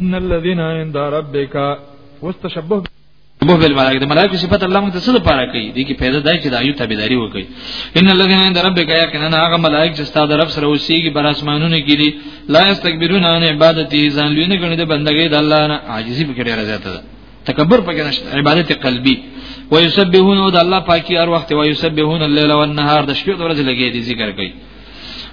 ان الذين عند ربك واستشبه بو بل ملائکه د ملائکه صفات الله موږ ته څه لپاره کوي دي کې پیدا دای چې د ایو تابعداري وکړي ان الذين عند ربك يقينا هغه ملائکه چې ستاسو رب سره وسیږي بر اسمانونو کې دي لا استكبرون عن عبادتي ځان لوی نه غني د بندګۍ د الله نه عاجزي پکې ډیره زیاته ده تکبر پکې نشته عبادت قلبي ويسبحون د الله پاکي هر وخت ويسبحون الليل والنهار د شپې د ورځې لګي دي ذکر کوي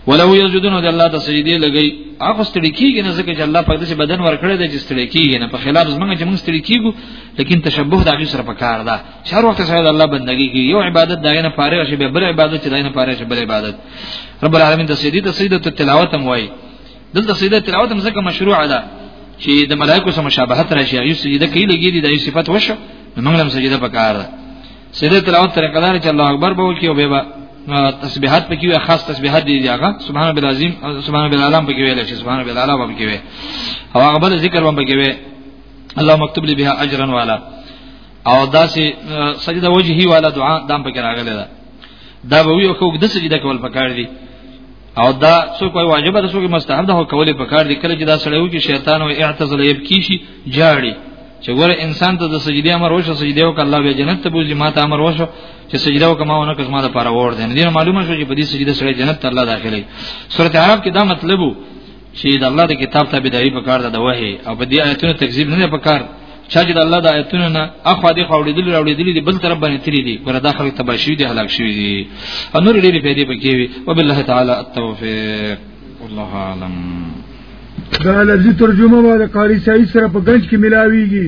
ولو یسجدون د الله ته سجدي لګي هغه ستړي کیږي نه ځکه چې الله پاک دې بدن ورکړي دی چې ستړي کیږي نه په خلاف زمونږ چې موږ ستړي کیږو لیکن تشبوه د هغه سره پکار ده چې هر وخت سره د الله بندګي کوي یو عبادت دغه نه پاره شي به بل عبادت چې دغه نه پاره شي بل عبادت رب العالمین د سجدي د سجده ته تلاوت هم وایي دلته سجده تلاوت هم ځکه مشروع ده چې د ملائکه سره مشابهت راشي یو سجده کوي لګي دی د صفات وشو موږ هم سجده پکار ده سیده تلاوت طریقه دار چې الله اکبر به وکي او به تسبیحات پکې وي خاص تسبیحات دي هغه سبحان ربی العظیم سبحان ربی الاعلى پکې ویل شي سبحان ربی الاعلى پکې وي او هغه بل ذکر هم پکې وي الله مکتوب لي بها اجرا والا او داسې سجده وجهي والا دعا دام پکې راغله ده دا به یو کو د سجده کول پکار دي او دا څوک وای واجب ده څوک مستحب ده او کولې په کار دي کله چې دا سړی و چې شیطان او اعتزل یب کیشي جاړي چې ګور انسان ته د سجدي امر وشو سجدي او الله به جنت ته بوزي ماته امر وشو چې سجده او کماونه کزما د پاره ور دي نه معلومه شو چې په دې سجده سره جنت ته الله داخلي سورته عرب کې دا مطلب وو چې د الله د کتاب تابعداري په کار ده د وحي او په دې آیتونو تکذیب نه په کار چا چې د الله د آیتونو نه اخو دې خوړېدل راوړېدل دي بل طرف باندې تری دي پر داخل تباشوی دي هلاک شوی دي او نور ډېری پیدا پکې وي وبالله تعالی التوفیق والله اعلم دا لفظي ترجمه والا قاری سعید سره په گنج کې ملاويږي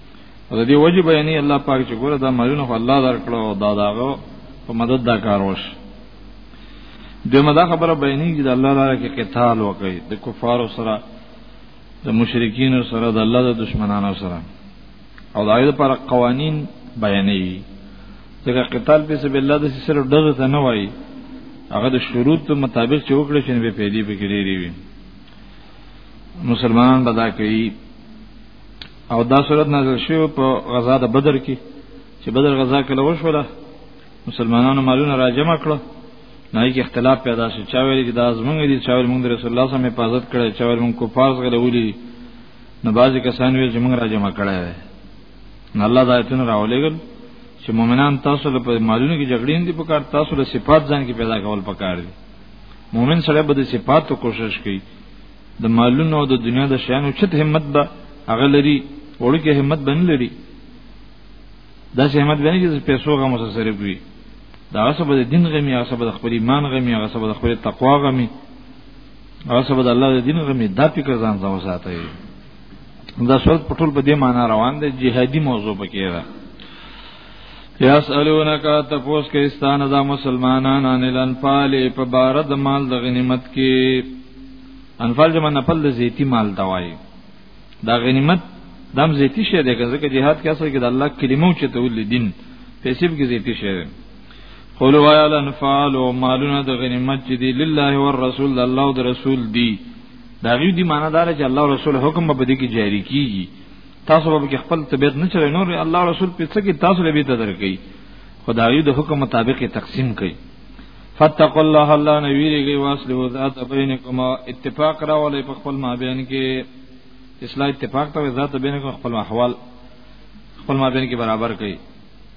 او د دې وجه بیانې الله پاک چې ګوره دا مالونه خو الله درکړو او دا داغه په مدد دا کار وش دمه دا خبره بیانې چې د الله لپاره کې قتال وکړي د کفارو سره د مشرکین سره د الله د دشمنانو سره او دا یې پر قوانین بیانې ځکه قتال په سبیل الله د سره ډغه ته نه وایي هغه د شروط مطابق چې وکړي چې به پیدي پکې لري وي مسلمان بدا کوي او دا صورت نازل شو په غزا د بدر کې چې بدر غزا کله وشوله مسلمانانو مالونه راجمع کړو نه کې اختلاف پیدا شو چا ویل چې دا زمونږ دي چا ویل مونږ رسول الله صلی الله علیه وسلم حفاظت کړي چا ویل مونږ کفار غلولي نه بعضی کسان ویل چې مونږ راجمع کړي نه الله دا ایتونه راولېګل چې مؤمنان تاسو له مالونو کې جګړې نه دي پکار تاسو له صفات ځان کې پیدا کول پکار دي مؤمن سره به د صفاتو کوشش کوي د مالونو او د دنیا د شیانو چت همت به هغه لري وړو کې همت بن لري دا چې همت بنه چې پیسو غو مسسره وي دا هغه سبب د دین غمی هغه سبب د خپل ایمان غمی هغه سبب د خپل تقوا غمی هغه سبب د الله د دین غمی دا فکر ځان ځو ساتي دا صورت پټول په دې معنی روان دی جهادي موضوع پکې ده یسالونک تفوس کې استانه دا مسلمانان ان الانفال په بار د مال د غنیمت کې انفال جمع نفل د زیتی مال دوای دا غنیمت دم زیتی شه دی ځکه jihad کې اصل کې د الله کلمو چې تول دین پیسې کې زیتی شه قولوا یا الانفال او مالونه د غنیمت چې دی لله او رسول الله او رسول دی دا غي دی معنی دار چې الله رسول حکم به دې کې جاری کیږي تاسو به کې خپل طبيعت نه چره نور الله رسول په څه کې تاسو به ته درکې خدایو د حکم مطابق تقسیم کړي فتقوا الله الله نه ویریږي واسلو ذات بینکم اتفاق راولې په خپل مابین کې اصلاح اتفاق ته ذات بینکم خپل احوال خپل مابین کې برابر کړي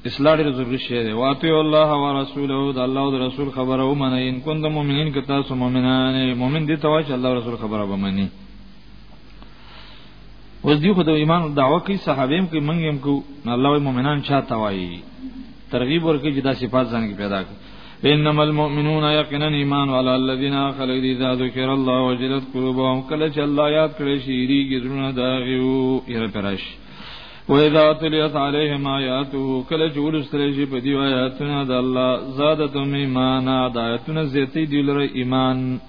اصلاح ډېر ضروري شی دی واطیع الله او رسوله او د الله او رسول خبره ومنه ان کوم د مؤمنین که تاسو مؤمنان مؤمن دي ته وایي چې الله رسول خبره به مني اوس دی خو د ایمان دعوه کوي صحابه هم کوي منګ هم کو نه الله وي مؤمنان چاته وایي ترغیب ورکړي چې دا صفات ځان کې پیدا کړي انما المؤمنون یقینا ایمان علی الذین خلق دی ذات ذکر الله وجلت قلوبهم کله چې الله یاد کړي شي ری ګرونه دا غيو یې پرش و اذا تلیت علیهم آیاته کله چې ولستل شي په دی آیاتونه د الله زادتهم ایمانا د آیاتونه زیاتې دی لره ایمان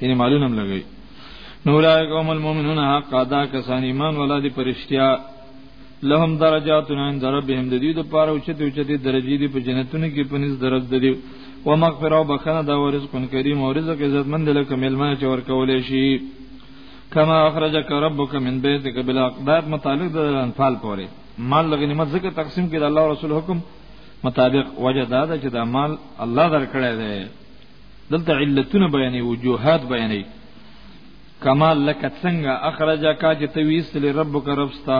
یعنی مالونه هم لګي نورای قوم المؤمنون حق ادا کسان ایمان ولا دي پرشتیا لهم درجات عند ربهم د دې د پاره او چته چته درجې دي په جنتونو کې پنځ درج دي او مغفرة او بخنه دا ورزق کریم او رزق عزتمند لکه ملمنه چې ورکول شي کما اخرجک ربک من بیتک بلا دا متعلق د انفال پورې مال لغنیمت ذکر تقسیم کړي الله رسول حکم مطابق وجه دا ده چې دا مال الله درکړی دی دلته علتونه بیانې وجوهات بیانې کمال لکه څنګه اخرج کا چې ته ویستل ربک ربستا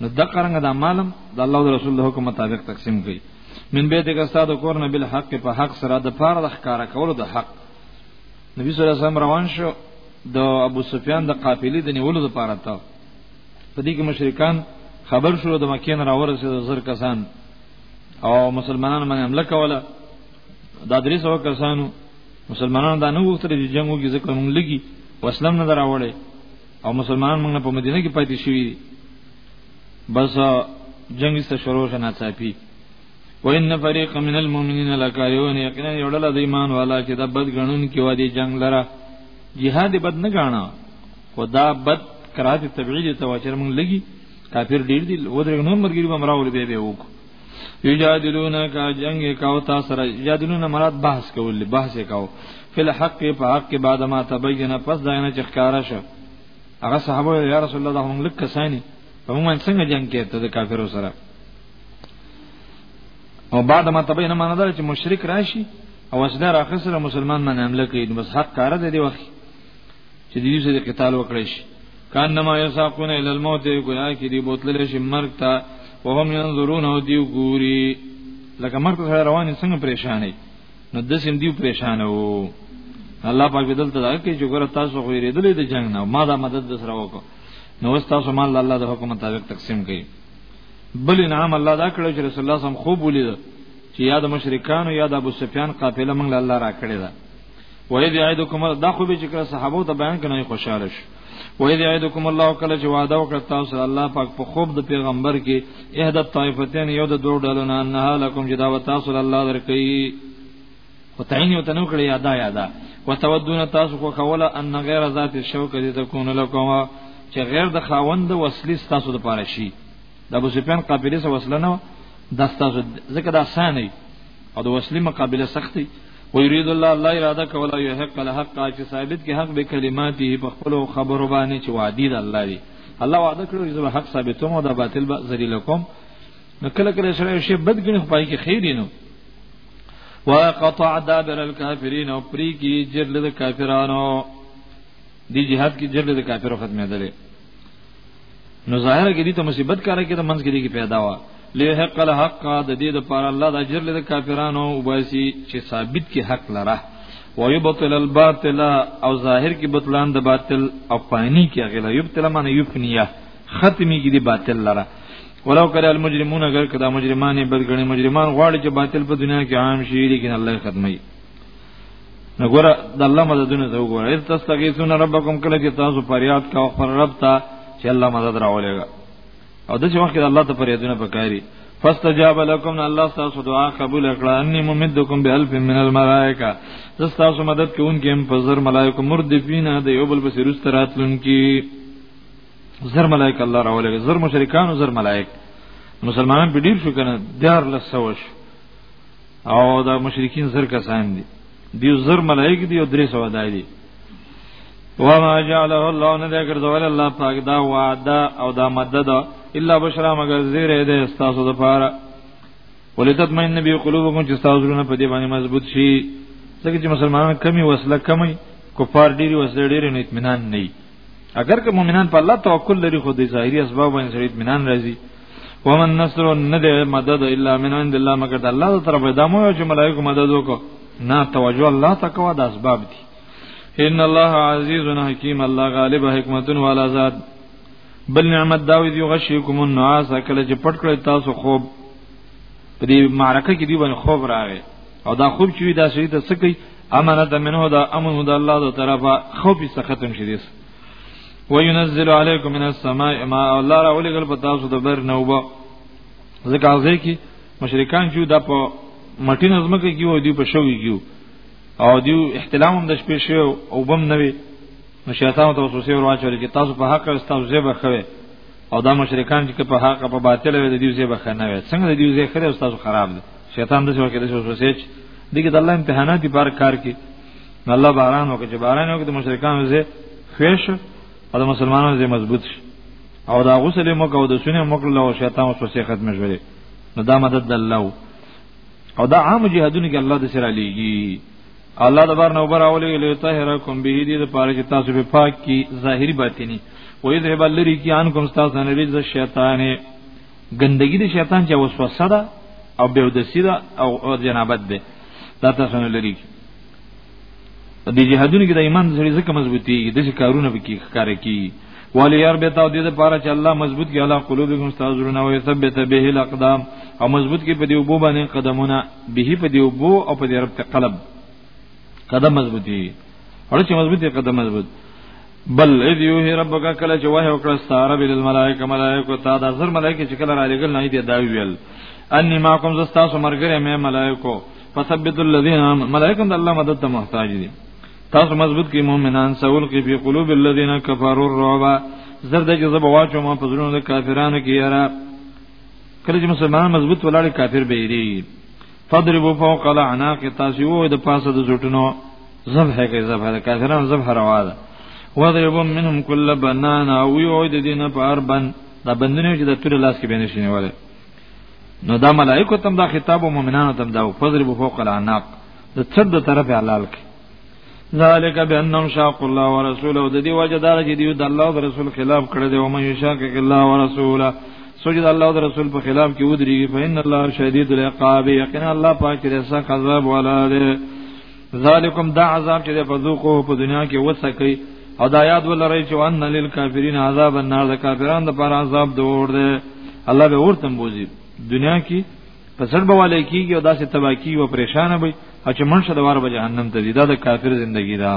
نو د قرنګ د مالم د الله او رسول له حکم مطابق تقسیم کړي من بیت کا استاد کور نه بل حق په حق سره د پاره د ښکارا کولو د حق نبی صلی الله علیه وسلم روان شو د ابو سفیان د قافلې د نیولو لپاره تا په دې کې مشرکان خبر شو د مکې نه راورسېد زر کسان او مسلمانانو باندې حمله کوله دا درې سو کسانو مسلمانانو دا نه وختره چې جنگ وکړي ځکه موږ لګي وسلم نه دراوړې او مسلمانان موږ په مدینه کې پاتې شوي بس جنگ ست شروع شنه صافي وان فريق من المؤمنين لكارهون یقینا یو ډله د ایمان والا چې د بد غنون کې و دي جنگ لره jihad بد نه غاڼه خدا بد کرات تبعید ته واچر موږ لګي کافر ډیر دي ودرګ نور مرګي به مراول به به وکړو یجادلون کا جنگ کاو تا سره یجادلون مراد بحث کول بحث کاو فل حق په حق بعد ما تبین پس دا نه چخکارا شو هغه صحابه یا رسول الله هم لک کسانی په موږ څنګه جنگ کې ته د کافرو سره او بعد ما تبین معنا دا چې مشرک راشي او اسنه راخسره مسلمان باندې حمله کوي بس حق کار دی دی وخت چې دې سره قتال وکړي شي کان نما یساقون ال الموت ګنا کې دی بوتل شي مرګ ته وهم ينظرون او دیو ګوري لکه مرګ سره روان څنګه پریشان دي نو د سیم دیو پریشان وو الله پاک دلته دا کې چې ګور تاسو خو یې دلې د جنگ نه ما دا مدد د سره وکړه نو تاسو مال الله د حکم مطابق تقسیم کړي بل انعام الله دا کړو چې رسول الله صم خوب ولید چې یاد مشرکان او یاد ابو سفیان قافله موږ الله را کړی دا وای دی عید کوم دا خو به چې کړه صحابه ته بیان کنه خوشاله شو وای دی عید کوم الله کله چې وعده وکړ تاسو الله پاک په خوب د پیغمبر کې احد الطائفتین یو د دوه ډلو نه نه لکم چې دا تاسو الله درکې وتعین یو تنو کړی یادا یادا وتودون تاسو خو خوله ان غیر ذات الشوک دې تكون لكم چې غیر د خاوند وسلی تاسو د پاره شي د ابو سفیان قابلیه وسله نه داستا ځکه دا سانه او د وسلی مقابله سختي و یرید الله الله اراده کولا یو حق له حق چې ثابت کې حق به کلماتي په خپل خبرو باندې چې وعده ده الله دی الله وعده کړو چې به حق ثابتوم او د باطل به ذلیل کوم نو کله کله سره شی بد ګنې خو پای کې خیر نو وقطع دابر الكافرين او پری کی جرل د کافرانو دی جهاد کی جرل د کافرو ختمه ده نو ظاهر کې دې ته مصیبت کار کې د منځ کې دې کې پیدا وا له حق له حق د دې د پاره الله د اجر له کافرانو وباسي چې ثابت کې حق لره ويبطل الباطل او ظاهر کې بطلان د باطل او پانی کې غلا يبطل معنی یفنیه ختمی کې دې باطل لره ولو کړه المجرمون اگر کدا مجرمانه بدګنی مجرمان غواړي چې باطل په دنیا کې عام شي لیکن الله ختمي نګوره د الله مددونه ته وګوره اذ تستغیثون ربکم کله چې تاسو فریاد کاو خپل رب ته چې الله مدد راولېږي او د چې وخت کې الله ته فریادونه پکاري فاستجاب لكم الله تاسو دعا قبول کړه اني ممدکم بالف من الملائکه تاسو مدد کوونکې هم په زر ملائکه مردفینا د یو بل بصیر استراتلونکي زر ملائکه الله راولېږي زر مشرکان او زر ملائکه مسلمانان په ډیر شو کنه دیار لسوش او دا مشرکین زر کسان دي دیو زر ملائک دی او درې سو دای دي وما جعله الله نه دا ګرځول الله پاک دا وعده او دا مدد الا بشرا مگر زیره ده استاسو د پاره ولتطمئن نبی قلوبکم چې تاسو زړه په دې باندې مضبوط شي ځکه چې مسلمانان کمی وسله کمی کفار ډیری وسله ډیری نه اطمینان نه اگر که مؤمنان په الله توکل لري خو د ظاهري اسباب باندې سره اطمینان راځي ومن نصر نه دی مدد الا من عند الله مگر الله تعالی طرف دا مو چې ملائکه مدد وکړه نه توجه الله تکوا د اسباب دي ان الله عزیز حکیم الله غالب حکمت والا ذات بل نعمت داوی دی غشیکم النعاس کله چې پټ کړی تاسو خوب په دې معرکه کې دی باندې خوب راغی او دا خوب چې دا شهید ته څه کوي امانت منه دا امن دا الله تعالی طرفه خوب یې ختم شي دیس وينزل عليكم من السماء ما الله را ولګل په تاسو د بر نوبه ځکه ځکه کې مشرکان چې دا په مټین ازمکه کې و دی په شوې کې او دیو احتلام هم د شپې شو او بم نه وي نو شیطان ته وسوسه ورواچول چې تاسو په حق او تاسو زیبه خوي او دا مشرکان چې په حق په باطل وي د دې ځای بخنه وي څنګه د دې ځای خره استاد خراب دي شیطان د څه وکړي چې وسوسه چې دغه د الله امتحانات دی بار کار کې الله باران وکړي چې باران وکړي د مشرکان زه خوښ او د مسلمانانو زه مضبوط شي او دا غسل مو کو د سونه مو کړل او شیطان وسوسه ختم شوه نو دا مدد الله او دا عام جهادونه کې الله د سره لېږي الله د بار نو بر اولی له طاهرکم به دې د پاره چې تاسو به پاک کی ظاهری باطینی و اذ هب لری کی ان کوم تاسو نه رز شیطان ګندګی د شیطان چې وسوسه ده او به ودسی ده او جنابت ده دا تاسو نه لری کی د جهادونو کې د ایمان سره ځکه مضبوطی د څه کارونه به کې ښکار کی ولی یار به تاو دې د پاره چې الله مضبوط کې الله قلوبکم استاذرونه او ثبت به الاقدام او مضبوط کې په دې وبو باندې قدمونه به په دی وبو او په دی رب ته قلب قدم مضبوطی اور چې مضبوطی قدم مضبوط بل اذ یوه ربک کله چې وه وکړه ستاره بل الملائکه ملائکه تا د زر ملائکه چې کله را لګل نه دی دا ویل انی ماکم زستا سو مرګره مې ملائکه فثبت الذين ملائکه د الله مدد ته محتاج دي تاسو مضبوط کی مؤمنان سول کی فی قلوب الذين كفروا الرعب زرد جذب واچو ما پزرونو د کافرانو کی یاره کله چې مسلمان مضبوط ولاړ کافر به یری فضربوا فوق العناق تاسو وو د پاسه د زټونو ذبح کوي ذبح د کافرانو ذبح روا ده وضربوا منهم كل بنانا او یو د دینه په هر بند دا بندونه چې د تور لاس کې بینه شینه وره نو دا ملائکه تم دا خطاب او مؤمنانو تم دا فضربوا فوق العناق د څد طرف حلال کې ذالک بانهم شاق الله ورسوله د دې وجه دار چې دیو د الله او رسول خلاف کړی دی او مې شاق الله ورسوله سوچ د الله او رسول په خلاف کې ودري فإن الله شدید العقاب یقینا الله پاک دې سخت عذاب والا دی ذالکم دا عذاب چې په ذوقو په دنیا کې وسکي او دا یاد ولرئ چې ان للکافرین عذاب النار د کافرانو لپاره عذاب دور دی الله به ورته بوزي دنیا کې په سر به والي کیږي او داسې تباکی او پریشان وي او چې منشه د وار به جهنم ته دي دا د کافر ژوندۍ ده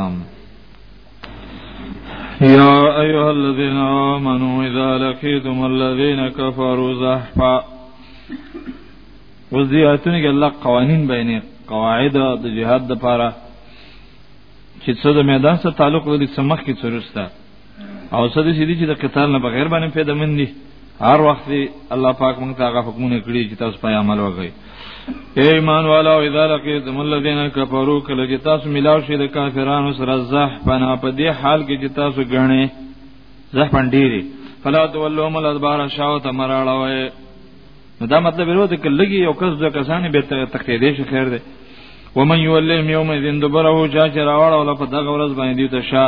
يا أيها الذين آمنوا إذا لقيتم الذين كفروا زحفا اوس دی آیتونه کې الله قوانین بیانې قواعد د جهاد لپاره چې څه د میدان سره تعلق لري سمخ کې چورسته او سده سیدی چې د قتال نه بغیر باندې پیدا من دي هر وخت الله پاک مونږ ته هغه حکمونه کړی چې تاسو په عمل وکړئ اے ایمان والا او اذا لقیتم الذین کفروا کله چې تاسو ملاو شئ د کافرانو سره زح پنا په دې حال کې چې تاسو غنې زح پندېری فلا تولوا مل ادبار شاو ته مراړوي نو دا مطلب ورو ته لګي یو کس د کسانې به تخته دې شي خیر دی ومن یولهم یوم ذین دبره جا چې راوړل په دغه ورځ باندې ته شا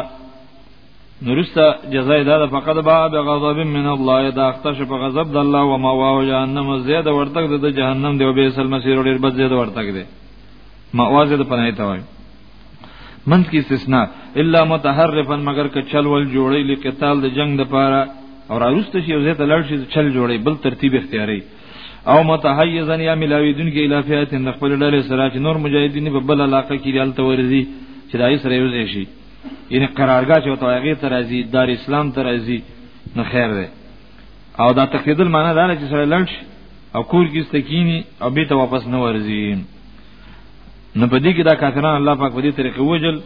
نورستا جزای دا فقط با به غضب من الله دا اختش په غضب د الله و ما واو جهنم زید ورتګ د جهنم دی او به سل مسیر ډیر بد زید ورتګ دی ما وازه د پناه ته وای منځ کی استثناء الا متحرفا مگر ک چل ول جوړی لقتال د جنگ د پاره او راوست شي او زیته لړ شي چل جوړی بل ترتیب اختیاري او متحیزا یا ملاویدون کې الافیات د خپل ډلې سره چې نور مجاهدین په بل علاقه کې دالته ورزي چې دای سره یو ځای شي یعنی قرارګاه چې وته هغه ته راځي دار اسلام ته راځي نو خیر دی او دا تقیدل معنی دا نه چې سره لړ او کور کې استکینی او به ته واپس نه ورځي نو په دې کې دا کافرانو الله پاک په دې طریقې وجل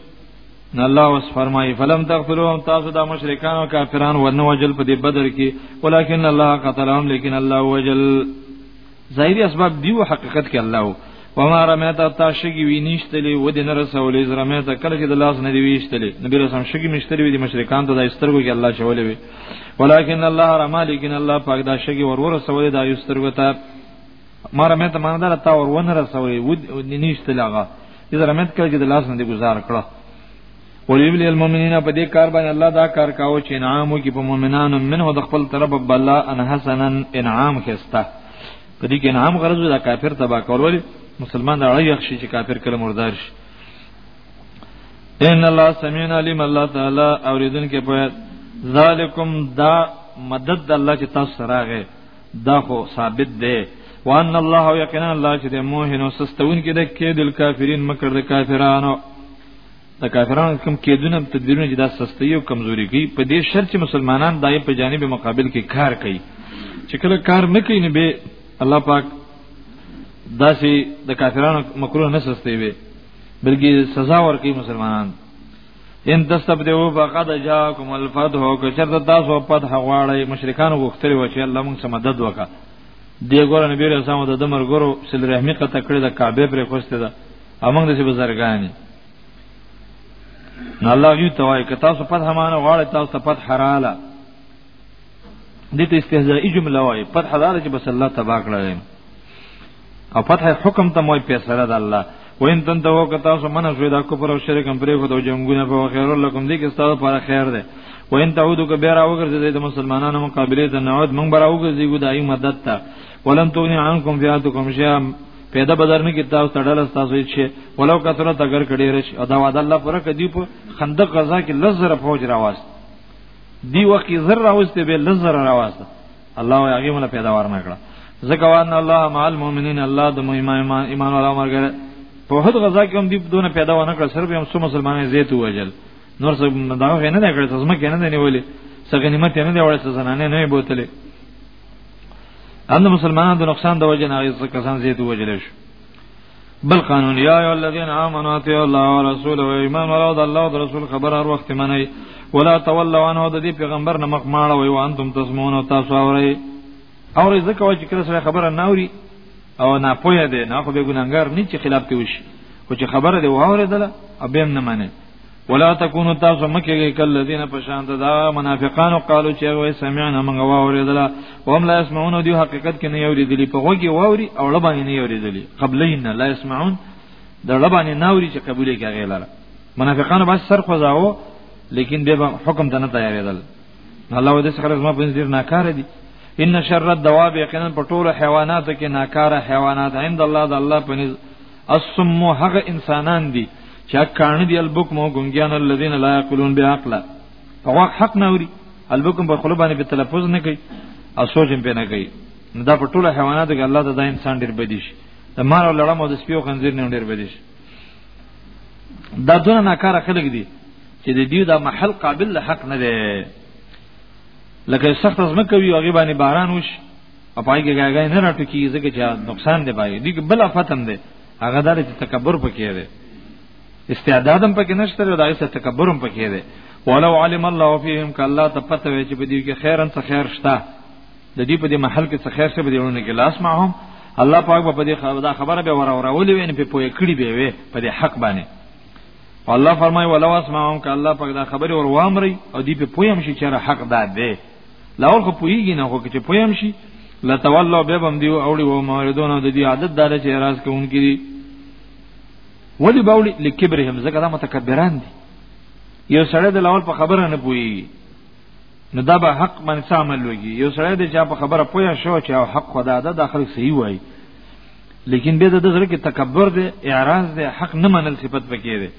نو الله اوس فرمایي فلم تقتلوا تاسو دا مشرکان او کافران ورنه وجل په دې بدر کې ولکن الله قتلهم لیکن الله وجل ظاهری اسباب دیو حقیقت کې الله وو وما رمیت تا شګي وی نشتلې و دې نه رسولې زره مې ته کله چې د لاس نه دی ویشتلې نبی رسول شګي مشتلې وی د مشرکان ته د استرګو کې الله شولې وی ولکن الله رما لیکن الله پاک دا شګي ورور رسولې دا استرګو ته ما رمیت مان دا تا ور ونه رسولې و دې نشتلې هغه زره مې ته کله چې د لاس نه دی گزار کړه وليبل المؤمنین په دې کار باندې الله دا کار کاوه چې انعامو کې په مؤمنانو منه د خپل طرف بلا ان حسنا انعام خسته په دې کې انعام غرض دا کافر تبا کول ولی مسلمان دا عیخ شي چې کافر کله مردار شي ان الله سميع عليم الله تعالی اوریدن کې په ذالکم دا مدد الله چې تاسو سره غه دا خو ثابت دی وان الله یقینا الله چې د موهن او سستون کې د کې د کافرین مکر د کافرانو د کافرانو کوم کېدونه تدبیرونه چې دا سستي او کمزوري کوي په دې شرط چې مسلمانان دای په جانب مقابل کې کار کوي چې کله کار نه کوي نه به الله پاک داسې د کافرانو مکروه نه سستي وي بلکې سزا ورکړي مسلمانان ان تستبدو فقد جاءكم الفتح که چرته تاسو فتح غواړی مشرکان غوښتلی و چې الله موږ سم مدد وکړه دی ګور نبی رسول الله د مرګرو سل رحمی قطع کړی د کعبه پر خوسته ده امنګ د سی بزرګانی نو الله یو توای ک تاسو فتح مانه غواړی تاسو ته فتح حراله دې ته استهزائی جمله وای فتح دار چې بس الله تبا کړل او فتح حکم ته موي پیسره د الله وین تن ته وکړه تاسو منه شوی دا کفر او شرک هم پرې خو د جنگونه په خیر لکم دې کې تاسو پر خیر ده وین تعودو که بیره وګرځي د مسلمانانو مقابله ته نعود مونږ برا وګرځي ګدای مدد ته ولن تغنی عنکم فیاتکم شیئا پیدا بدرنه کې تاسو تړل تاسو چې ولو کثرت اگر کړي رش او دا وعده الله پر کدی په خندق غزا کې لزر فوج راواست دی وخت زر راوست به لزر راواست الله هغه مله پیدا ورنه کړه ځکه وان الله مع المؤمنین الله د ایمان ایمان ولا مرګره په هغه غزا کې هم دی دونه پیدا ونه کړ سر به هم سو مسلمانې زیت وجل نور څه دا نه نه کړ څه مکه نه نیولې څه غنیمت نه دی وړه څه زنانه نه بوتلې ان مسلمانانو د نقصان د وجه نه غیظ کسان زیات وجل شو بل قانون یا ایو الذین آمنوا اطیعوا الله ورسوله و ایمان ورو د الله او رسول خبر هر وخت منئ ولا تولوا عنه د دې پیغمبر نه مخ ماړه وي وانتم تسمعون او تاسو اورئ اورئ ځکه چې کله سره خبره نه اوري او نه پوهه ده نه خو به ګناګار نه چې خلاف ته وشي خو چې خبره دی واورېدله او به هم نه مني ولا تكونوا تاسو مکه کله الذين پشان ته دا منافقانو قالو چې وای سمعنا من واوریدل او هم لا يسمعون دی حقیقت کې نه یوریدلی په غوږی واوري او لبانی نه یوریدلی قبلین لا يسمعون د لبانی ناوري چې قبولې کې غیلره منافقانو بس سر خوځاو لیکن به حکم ته نه تیارېدل الله ودې سره زما په نظر ناکاره دي ان شر الدواب یقینا په ټولو حیواناتو کې ناکاره حیوانات عند الله د الله په نظر الصم هغه انسانان دي چې کانه دي البکم او ګنګیان الذين لا يعقلون بعقل په واقع حق نه وري البکم په خپل باندې په تلفظ نه کوي او سوچ هم نه کوي نو دا په ټولو حیواناتو کې الله تعالی انسان ډیر بدیش د مار او لړم او د سپیو خنزیر نه ډیر بدیش دا دونه ناکار خلک دي چې د دیو دا محل قابل حق نه دی لکه سخت زمکه وی او غیبانی باران وشي اپای کې ګاګای نه راټو کی ځکه چې نقصان دی پای دی بل فتن دی هغه دار چې تکبر پکې دی استعدادم پکې نشته او دغه څه تکبرم پکې دی ولو علم الله فيهم ک الله ته پته وي چې په دې کې خیرن څه خیر شته د دې په دې محل کې څه خیر څه بدیونه کې لاس معهم الله پاک په دې خبره به ور اورولې وین په پوهه کړی به وي په دې حق باندې الله فرمای ولو اسمعهم ک الله پاک دا خبره ور وامري او دې په پوهه مشي چې حق ده لاول خو پویږي نه خو چې پویم شي لا تولوا به بم دیو اوړي و موردون د دې عادت دار چې راز کوونکې دي ولی باولی لکبرهم زکه دا متکبران دي یو سړی د لاول په خبره نه پویږي نو دا به حق من سامل وږي یو سړی د چا په خبره پویا شو چې او حق خدا ده د خلک صحیح وایي لیکن به د زړه کې تکبر دی اعراض دی حق نه منل صفت پکې دی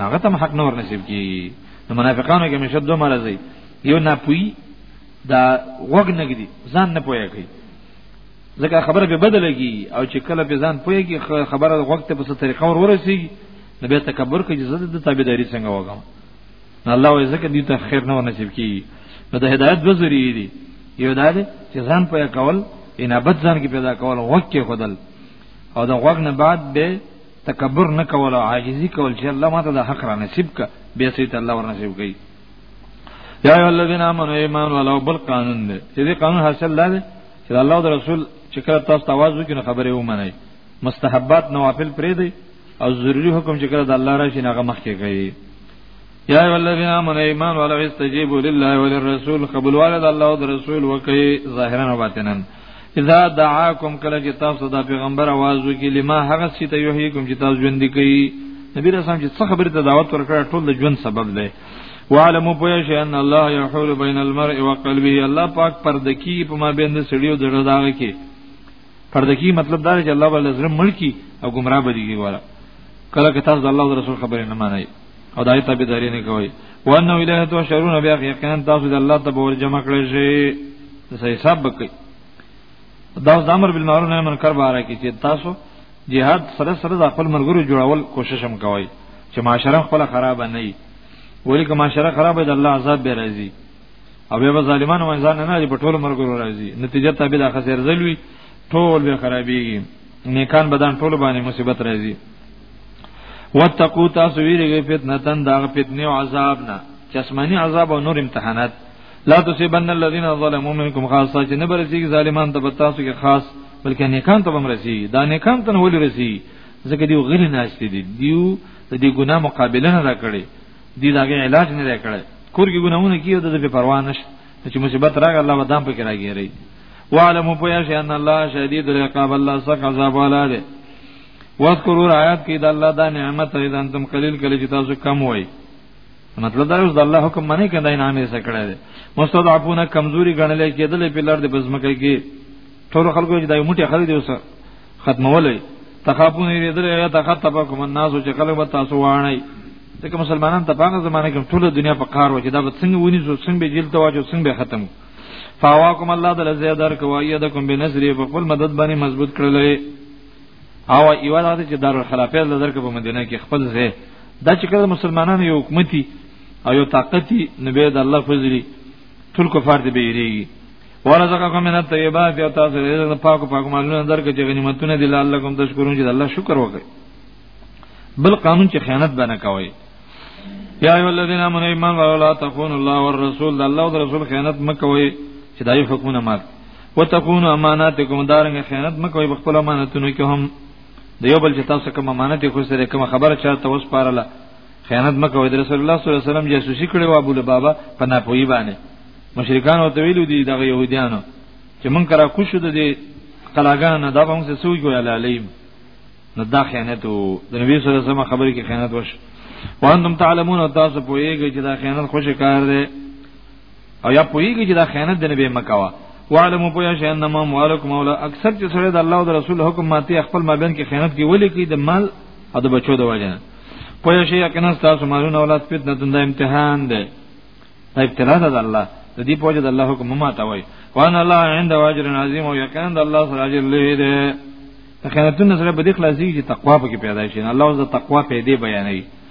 ناغه تم حق نور نصیب کی نو منافقانو کې مشد دوه مرزي یو ناپوی دا وګ نګدي ځان نه پوهه کوي ځکه خبره به بدلږي او چې کله به ځان پوهه کوي خبره وخت په څه طریقه ور ورسي نو به تکبر کوي چې زه د تابعداري څنګه وګم نو الله وې ځکه دې ته خیر نه ونصیب کی نو د هدایت دوه ذریعہ دي یو دا دی چې ځان پوهه کول انابت ځان کې پیدا کول وخت کې خدل او د وګ نه بعد به تکبر نه کول او عاجزي کول چې الله ماته د حق را نصیب کا به سي ته الله ور نصیب کوي یا ایو الذین آمنوا ایمان ولو بل قانون دی چې دې قانون حاصل لاره چې الله او رسول چې کله تاسو تواز وکړي نو خبره ومنئ مستحبات نوافل پرې دی او ضروری حکم چې کله د الله راشي هغه مخ کې کوي یا ایو الذین آمنوا ایمان ولو استجیبوا لله وللرسول قبول والد الله او رسول وکي ظاهرا او باطنا اذا دعاکم کله چې تاسو د پیغمبر आवाज وکړي لما هغه چې ته یحییکم چې تاسو ژوند کوي نبی رسول چې څه خبره ته دعوت ورکړه ټول د ژوند سبب دی وعلموا پوه شئ ان الله يحول بين المرء وقلبه الله پاک پردکی په ما بین سړیو دړه داغه کې پردکی مطلب دا چې الله ول زړه ملکی او گمراه بریږي والا کله که تاسو الله او رسول خبره نه مانای او دای ته به داري نه کوي وانه الیه تو شرون بیا یقینا تاسو د الله ته بور جمع کړی شي څه حساب وکړي دا د امر بالمعروف نهي منکر باره کې چې تاسو jihad سره سره د خپل مرګرو جوړول کوشش هم کوي چې معاشره خپل خراب نه وي ولی که معاشره خراب وي د الله عذاب به راځي او به ظالمان او انسان نه لري په ټول مرګرو راځي نتیجه ته به د خسر ځلوي ټول به خرابيږي نیکان بدن ټول باندې مصیبت راځي وتقو تاسو ویریږئ فتنه تن دا فتنه او عذاب نه چې اسماني عذاب او نور امتحانات لا تصيبن الذين ظلموا منكم خاصه چې نه برسیږي ظالمان ته تاسو کې خاص بلکې نیکان ته هم رسی دا نیکان ته ولې رسی ځکه دیو غلی ناشې دي دیو د دې ګناه مقابله نه راکړي دی داګه علاج نه راکړي کورګي ګناونه کیو د دې پروا نشته چې مصیبت راغله الله ودان پکې راګیری وعلموا پویا شي ان الله شدید العقاب الله سخت عذاب والا دی واذکروا آیات کې د الله دا نعمت دی دا انتم قلیل کله چې تاسو کم وای مطلب دا اوس د الله حکم باندې کنده انعام یې سکړی دی مستضعفون کمزوري ګڼل کېدل په لار د بزمکه کې ټول خلکو چې دایو موټي خلک دی اوس ختمولې تخافون یې دل یا تخطبکم الناس چې خلک به تاسو وانه ځکه مسلمانان ته پاغه زمانه کې ټول دنیا په کار و چې دا به څنګه ونی زو څنګه به جیل ته واجو څنګه به ختم فاواکم الله تعالی زیادر کوي یدکم بنصری په خپل مدد باندې مضبوط کړلې او یو دا چې دار الخلافه د درک په مدینه کې خپل ځای دا چې کله مسلمانانو یو حکومتي او یو طاقتي نبی د الله فضلی ټول کفار دی بیریږي ورزقکم من الطیبات او تاسو رزق پاک پاک مالونه درک چې غنیمتونه دي الله کوم تشکرون چې الله شکر وکړي بل قانون چې خیانت بنه کوي یا ایو الذین آمنوا ایمان ولا تخونوا الله والرسول الله او رسول خیانت مکوي چې دایو حکمونه مات وتقون اماناتکم دارنګ خیانت مکوئ په خپل امانتونو کې هم د یو بل چې تاسو کوم امانت یې کوسره کوم خبره چاته وس پارله خیانت مکوئ د رسول الله صلی الله علیه وسلم جاسوسي کړي و ابو لبابا په ناپوهی باندې مشرکان او تویل دي دغه يهوديانو چې مونږ کرا کوشو د دې قلاګان نه دا به موږ سوي کوی علیم نو دا خیانت وو د نبی صلی الله علیه وسلم خبرې کې خیانت وش وانتم تعلمون تاسو پوهیږئ چې دا خیانت خوشی کار دی او یا پویږي چې دا خیانت د نبی مکوا وعلموا پویا شئ انما اموالکم مولا اکثر چې سره د الله او د رسول حکم ماته خپل مابین کې خیانت کې ولې کې د مال او د بچو د وجه پویا شئ یقینا تاسو مالونه اولاد فتنه د امتحان ده ابتلا ده الله د دې پوجا د الله حکم ماته وای وان الله عند واجر عظیم او یقینا د الله سره اجر لوی ده خیانتونه سره به د خلاصي چې تقوا پکې پیدا شي الله او د تقوا پیدا بیانوي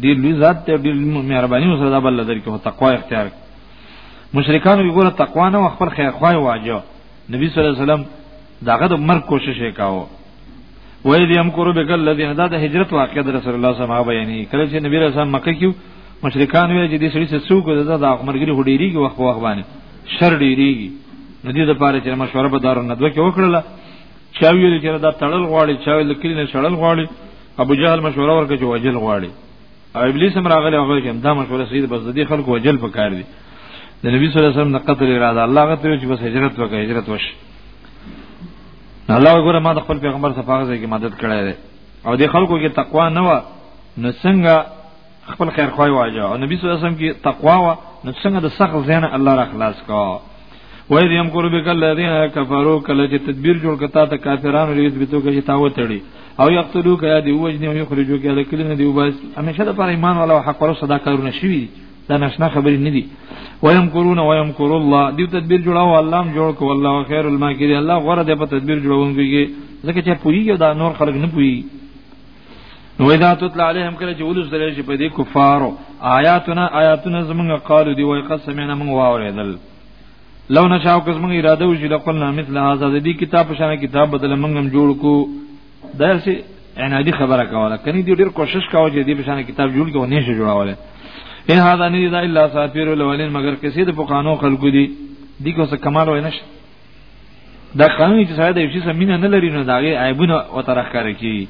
دی لوی ذات ته ډیر مهرباني وسره دا بل لدر کې تقوا اختیار مشرکان وګوره تقوا نه خپل خیر خوای واجو نبی صلی الله علیه وسلم داغه د مرګ کوشش وکاو ویل یم کورو به کله د هدا د هجرت واقع در رسول الله صلی الله علیه وسلم بیانې کله چې نبی رسول الله مکه کې مشرکان ویل چې دې سړي څه څوک ده د عمرګری هډيري کې وخت وخت باندې شر ډيريږي نو دې لپاره چې مشوره به دارو ندوه کې وکړله چا ویل چې دا تړل غواړي چا ویل کلی نه شړل غواړي ابو جهل مشوره ورکړه چې وجل غواړي او ابلیس هم راغلی هغه چې دا مشوره سید بس د دې خلکو وجل پکار دي د نبی صلی الله علیه وسلم د قتل اراده الله غته چې بس هجرت وکړي هجرت وشي الله وګوره ما د خپل پیغمبر صفاغه کې مدد کړې ده او د خلکو کې تقوا نه و نو څنګه خپل خیر خوای واجه او نبی صلی الله علیه وسلم کې تقوا وا نو څنګه د سخت زین الله را خلاص کا وای دیم کور به کله دین کفرو کله چې تدبیر جوړ کتا ته کافرانو ریز بیتو کې تا وتړي او یقتلو کیا دی وجنی او یخرجو کیا د کلینه دی وباس همیشه د پر ایمان والا حق ورو صدا کارونه شوی دا نشنا خبرې نه دي ویم کورونه ویم کور الله دی تدبیر جوړاو الله هم جوړ کو الله خیر الماکری الله غره د په تدبیر جوړونکي ځکه چې پوریږي دا نور خلک نه پوریږي نو اذا تطلع عليهم کله چې ولوس درې شي په دې کفارو آیاتنا آیاتنا زمونږه قالو دی وای قسمنا مونږ واورېدل لو نشاء کس مونږ اراده وشي لقلنا مثل هذا دې کتاب په شان کتاب بدل مونږ هم جوړ کو دا سي ان دې خبره کوله کني دې ډېر کوشش کاوه چې دې په شان کتاب جوړ کو نه شي جوړاوله ان هذا نه الا سافر الاولين مگر کسي د پخانو خلقو دي دي کو څه کمال وای نشه دا قانون چې سره د یو شي سره مینه نه لري نو دا غي عیبونه او ترخکاره کی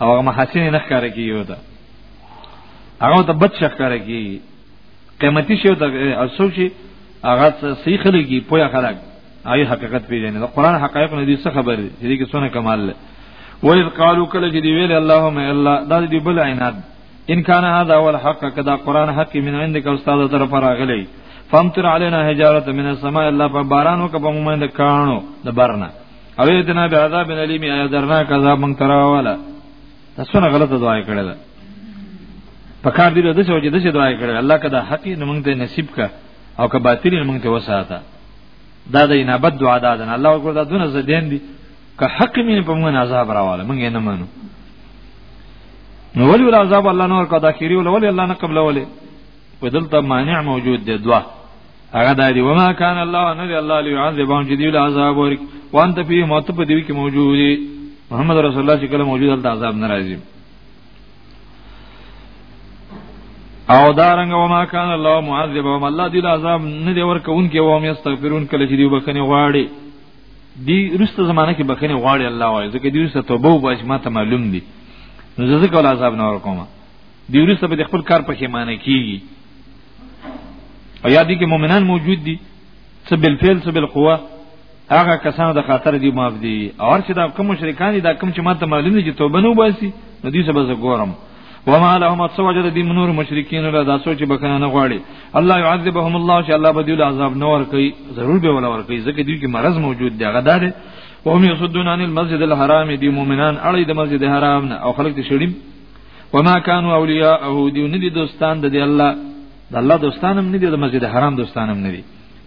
او هغه محاسن نه ښکاره کی یو دا هغه ته بد شخکاره کی قیمتي شی او اصل شي هغه صحیح خلګي پویا خلک آی حقیقت پیژنې دا قران حقایق نه دي څه خبر دي چې دې کې څونه کمال له ولې قالو کله چې دی ویل اللهم الا دا دې بل عینات ان کان هذا هو الحق کدا قران حق من عندك استاد تر پر اغلی فامطر علينا حجاره من السماء الله په بارانو کې په مومن د کانو د برنا او ایتنا به عذاب الیم یا درنا کذاب من تراوالا تاسو نه غلطه دعا کړې ده په کار دی د سوجې د څه دعا کړې الله کدا حق نه مونږ ته نصیب کا او که باطل نه مونږ ته وساته دا د انابت دعا ده الله ورکړه دا دونه زدين دي که حق مين په موږ عذاب راواله موږ نه منو نو ولي ول عذاب الله نور کا داخري ول ولي الله نه قبل ولي ودلته مانع موجود دی دوا هغه دا دی وما كان الله ان الله ليعذبهم جديد العذاب ورک وانت فيه موت په دی کې موجود دی محمد رسول الله چې کله موجود دلته عذاب ناراضي او دارنګ وما كان الله معذبهم الله دې عذاب نه دی ورکون کې وهم استغفرون کله چې دی وبخنه غواړي دی رسته زمانہ کې بخنه غواړي الله وایي ځکه دی رسته توبه او باج ما ته معلوم دي نو ځکه ول عذاب نه ور کومه دی رسته به خپل کار پکې معنی کیږي او یادی کې مؤمنان موجود دي څه بل فعل څه بل قوه هغه کسانو د خاطر دی معاف دي او چې دا کوم مشرکان دي دا کوم چې ما ته معلوم دي چې توبه نه وباسي نو دې څه به زه ګورم وما لهم اتسوجد دي منور مشرکین له دا سوچ بکنه نه غواړي الله يعذبهم الله چې الله به دیول عذاب نه ور کوي ضرور به ولا ور کوي ځکه دوی کې مرض موجود دی هغه دار وهم يصدون عن المسجد الحرام دي مؤمنان اړي د مسجد حرام نه او خلک تشړیم وما كانوا اولیاءه دي نه دي دوستان د دی الله د الله دوستان هم نه دي د مسجد حرام دوستان هم نه دي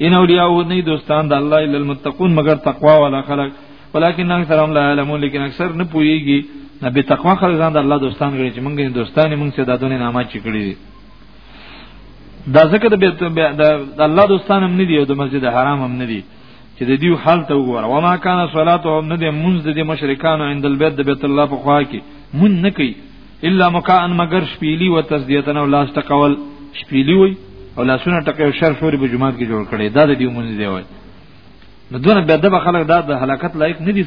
ان اولیاءه نه دوستان د الله الا المتقون مگر تقوا ولا خلق ولكن اکثرهم لا يعلمون لیکن اکثر نه پويږي نه به تقوا خلک ځان د الله دوستان غړي چې مونږ دوستان مونږ څه دادونه نامه چی کړی دي دا ځکه د الله دوستان هم نه دي او د مسجد حرام هم نه دي چې د دیو حال ته وګوره وما کان صلاتهم نه دي مونږ د مشرکان عند البيت د بیت الله په خوا کې مون نه کوي الا مکان مگر شپیلی و تسدیتن او لاس ټکول شپیلی وي او لاسونه ټکه شر شوري په جمعات کې جوړ کړي دا د دیو مونږ دی وای نو دونه بیا دغه خلک دا د هلاکت لایق نه دي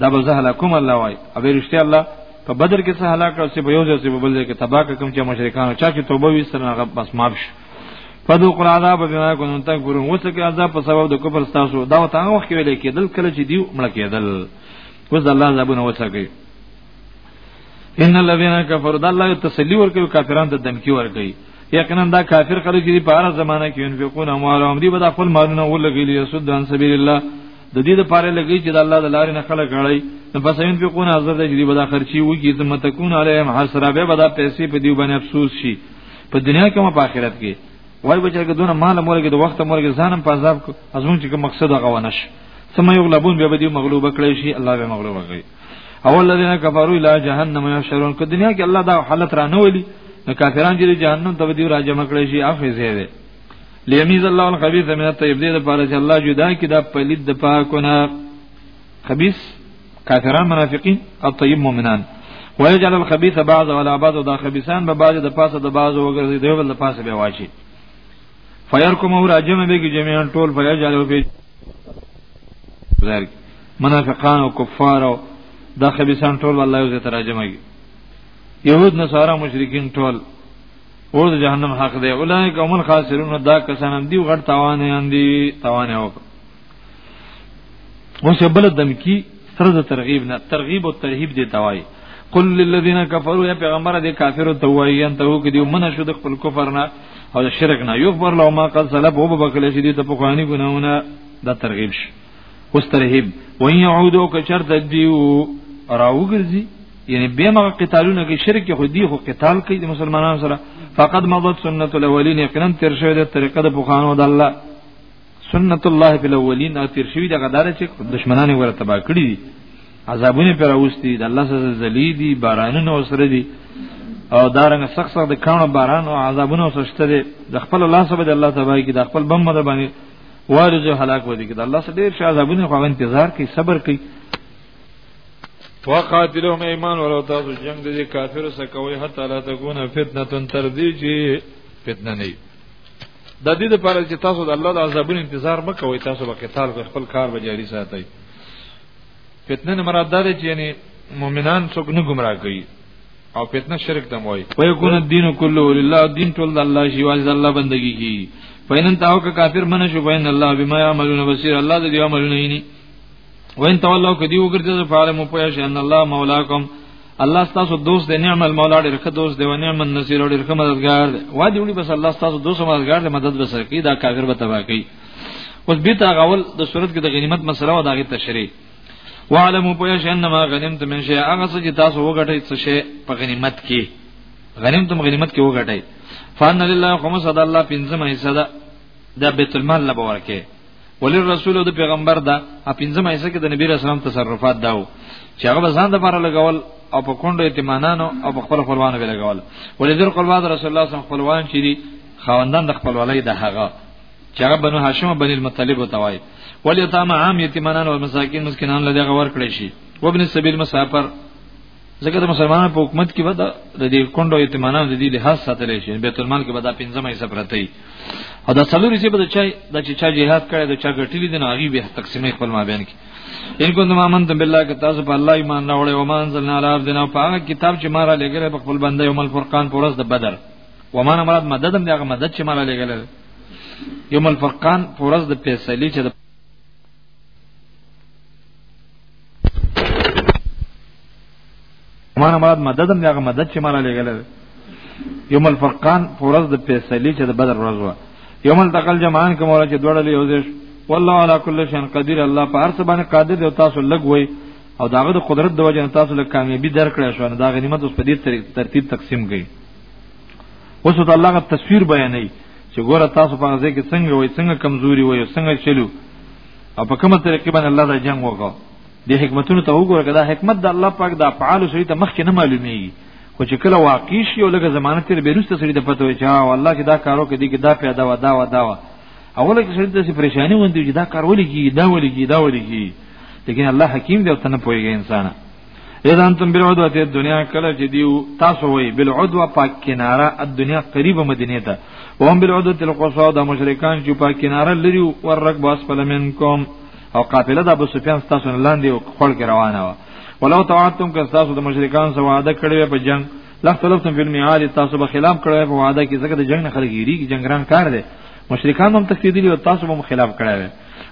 دا به زه هلاکوم الله وای او رښتیا الله په بدر کې څه هلاک او څه په یو ځای څه په بل ځای کې تباہ کوم چې مشرکان چا چې توبه وستنه هغه بس معاف شي فدو قل عذاب بما كنتم تكفرون وسکه عذاب په سبب د کفر تاسو دا وته هغه وخت کې ویل کېدل کله چې دیو مړ کېدل وز الله عذابونه وسکه ان الذين كفروا د الله تسلی ورکوي کافرانو ته دمکی ورکوي یقینا دا کافر خلک دي په هر زمانہ کې انفقون اموالهم دي بد خپل مالونه ولګي لري سود ان سبیل الله د دې لپاره لګي چې د الله د لارې نه خلک غړي نو پس انفقون حاضر دي چې بد خرچي وږي ثم تكون عليهم حسره به بد پیسې په دې باندې افسوس شي په دنیا کې او په آخرت کې وای بچا کې دونه مال مورګه د وخت مورګه ځانم په عذاب کو ازمون چې مقصد هغه ونش ثم یغلبون به به دې مغلوب کړی شي الله به مغلوب کړي او الذين كفروا الى جهنم يحشرون که دنیا کې الله دا حالت را نه ولي نو کافران چې جهنم ته دی راځي مکړې شي اخر زیاده لیمیز الله الخبيث من الطيب دې لپاره چې الله جدا کی دا پلید د پاکونه خبيث کافران منافقین الطيب مؤمنان ويجعل الخبيث بعض ولا بعض دا خبيثان به بعض د پاسه د بعض وګرځي دی بل د پاسه به واچي فیر کوم او راجم به کې جميعا ټول فیر جالو په ظاهر منافقان او کفار او د خبيسان ټول الله یو ځای تراجم کوي يهود نصارا مشرکین ټول اور د جهنم حق دی اولایک هم الخاسرون دا کسان هم دی غړ تاوان یان دی تاوان یو اوس بل دمکی سره د ترغیب نه ترغیب او ترهیب دی توای قل للذین کفروا یا پیغمبر دې کافر ته وایي ان ته کې دی منه شو د خپل کفر نه او د شرک نه یو خبر لو ما قد سلب او بکل شي دې ته په خواني ګناونه دا ترغیب شي اوس ترهیب وای یعودو که چرته دیو راوګرځي یعنی به ما قتالونه کې شرک خو دی خو قتال کوي د مسلمانانو سره فقط مضت سنت الاولین یقینا تر شوی د طریقه د بوخانو د الله سنت الله فی الاولین او تیر شوی دغه دار چې دشمنان ور تبا کړی دي عذابونه پر اوستی د الله سره ذلی دي بارانونه وسره دي او دارنګ سخت سخت د کانو باران او عذابونه وسشته دي د خپل الله سره د الله تبا کی د خپل بم مده باندې وارز هلاک ودی کی د الله سره ډیر عذابونه خو انتظار کوي صبر کوي وقاتلهم ایمان ولو تاسو جنگ د کافر سره کوي حتی لا تکونه فتنه تر دې چې فتنه نه د دې لپاره چې تاسو د الله د عذابونو انتظار مکوئ تاسو به قتال په خپل کار به جاری ساتئ فتنه نه مراد ده چې یعنی مؤمنان څوک نه گمراه کوي او فتنه شرک دم وای و یکون الدین کله لله دین ټول د الله شی واز الله بندگی کی فینن تاو کا کافر من شو فین الله بما یعملون بصیر الله دې عملونه یې وین تولو کدی وګرځي فعلم پوه شي ان الله مولاکم الله ستاسو دوست دی نعم المولا ډیر ښه دوست دی و نعم النصير ډیر ښه مددگار دی و دې وړي بس الله ستاسو دوست مددگار دی مدد به سره کوي دا کافر به تباہ کوي اوس به تا غول د صورت کې د غنیمت مسله او دغه تشریح وعلموا پوهش انما غنیمت من شی هغه څه چې تاسو وګټئ څه شی په غنیمت کې غنیمت هم غنیمت کې وګټئ فان لله خمس صد الله پنځم حصہ ده د بیت المال لپاره کې ولی رسول او د پیغمبر دا په پنځمه حصہ کې د نبی رسول الله تصرفات داو چې هغه ځان د لپاره لګول او په کندو اعتمادانو او په خپل خپلوانو به لګول ولی در قربان رسول الله صلی الله خپلوان چې دي خواندان د خپلوالۍ د هغه چې هغه بنو هاشم او بنی المطلب وتوای ولی تام عام یتیمانان او مساکین مسکینان لږه ور کړی شي وابن السبیل مسافر ځکه د مسلمانانو په حکومت کې به د دې کندو اعتمادان د دې لحاظ ساتل شي بیت المال کې به دا پنځمه حصہ پرته وي او دا څلور حصے به د چا د چا جهاد کړي د چا ګټلې دي نو هغه به تقسیمې خپل مابین کې ان کو ما من تم بالله کې تاسو په الله ایمان نه وړي او ما انزلنا علی عبدنا په هغه کتاب چې ما را لګره په خپل بنده یوم الفرقان پر ورځ د بدر و ما مراد مدد هم دغه مدد چې ما را لګره یوم الفرقان پر ورځ د فیصله چې مانه مراد مدد هم هغه مدد چې مانه لګل یوم الفرقان پورز د فیصله چې د بدر ورځ و یوم التقل جمعان کوم ورځ چې دوړل یو ځای والله علی کل شیء قدیر الله په هر څه باندې قادر دی تاسو لګ وای او داغه د قدرت د وجه تاسو له کامیابی درکړې شو دا غنیمت اوس په دې ترتیب تقسیم کړي اوس ته الله غو تصویر بیانې چې ګوره تاسو په ځای کې څنګه وای څنګه کمزوري وای څنګه چلو او په کومه طریقې باندې الله دا جنگ وکړ د حکمتونو ته وګوره کدا حکمت د الله پاک د افعال سړي ته مخکې نه معلومیږي خو چې کله واقع شي او لږه زمانه تیر بیرسته سړي د پته وي چې او الله کې دا کارو کې دي کې دا پیدا و دا و دا و اوله کې سړي د پریشانی وندي چې دا کار ولې کی دا ولې کی دا ولې کی لیکن الله حکیم دی او تنه پويږي انسان اذا انتم بالعدوه الدنيا کله چې دیو تاسو وای بالعدوه پاک کناره الدنيا قریبه مدینه ته وهم بالعدوه القصوى د مشرکان چې پاک کناره لري ورک باس پلمنکم او قافله د ابو سفیان تاسو نه لاندې خړ کې روانه و ولو توعدتم که تاسو د مشرکان سره وعده کړی په جنگ لختلفتم فی المیعاد تاسو به خلاف کړی په وعده کې ځکه د جنگ نه خلک یریږي جنگران کار دی مشرکان هم تکفیدلی او تاسو هم خلاف کړی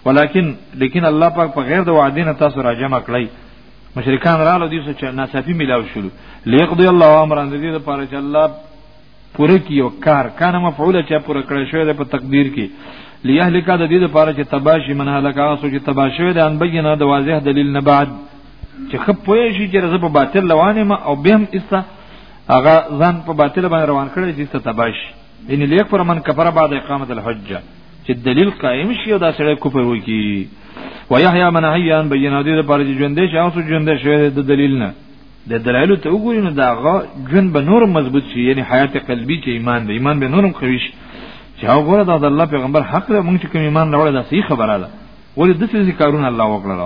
ولیکن لیکن الله پاک په غیر د وعده نه تاسو راجمع کړی مشرکان رالو دي چې ناصافي ملاو شول ليقضي الله امر ان دې لپاره چې الله پوره کی یو کار کانه مفعول چې پوره کړی شوی په تقدیر کې ليهلك د دې لپاره چې تباشي من هلاک اوسو چې تباشي د ان بینه د واضح دلیل نه بعد چې خپ پوي شي چې رزه په باطل روانه ما او بهم استا هغه ځان په باطل باندې روان کړی چې تباشي ان لیکفر من کفر بعد اقامت الحجه چې دلیل قائم شي او دا سره کفر وکي ويحيى من حيان بينا دې لپاره چې ژوند شي او ژوند شي د دلیل نه د دلایل ته وګورئ نو داغه جون به نور مضبوط شي یعنی حیات قلبی چې ایمان دی ایمان به نورم قوي شي چې وګوره دا د الله پیغمبر حق له مونږ چې کوم ایمان راوړل دا صحیح خبره ده ولې د څه کارونه الله وکړل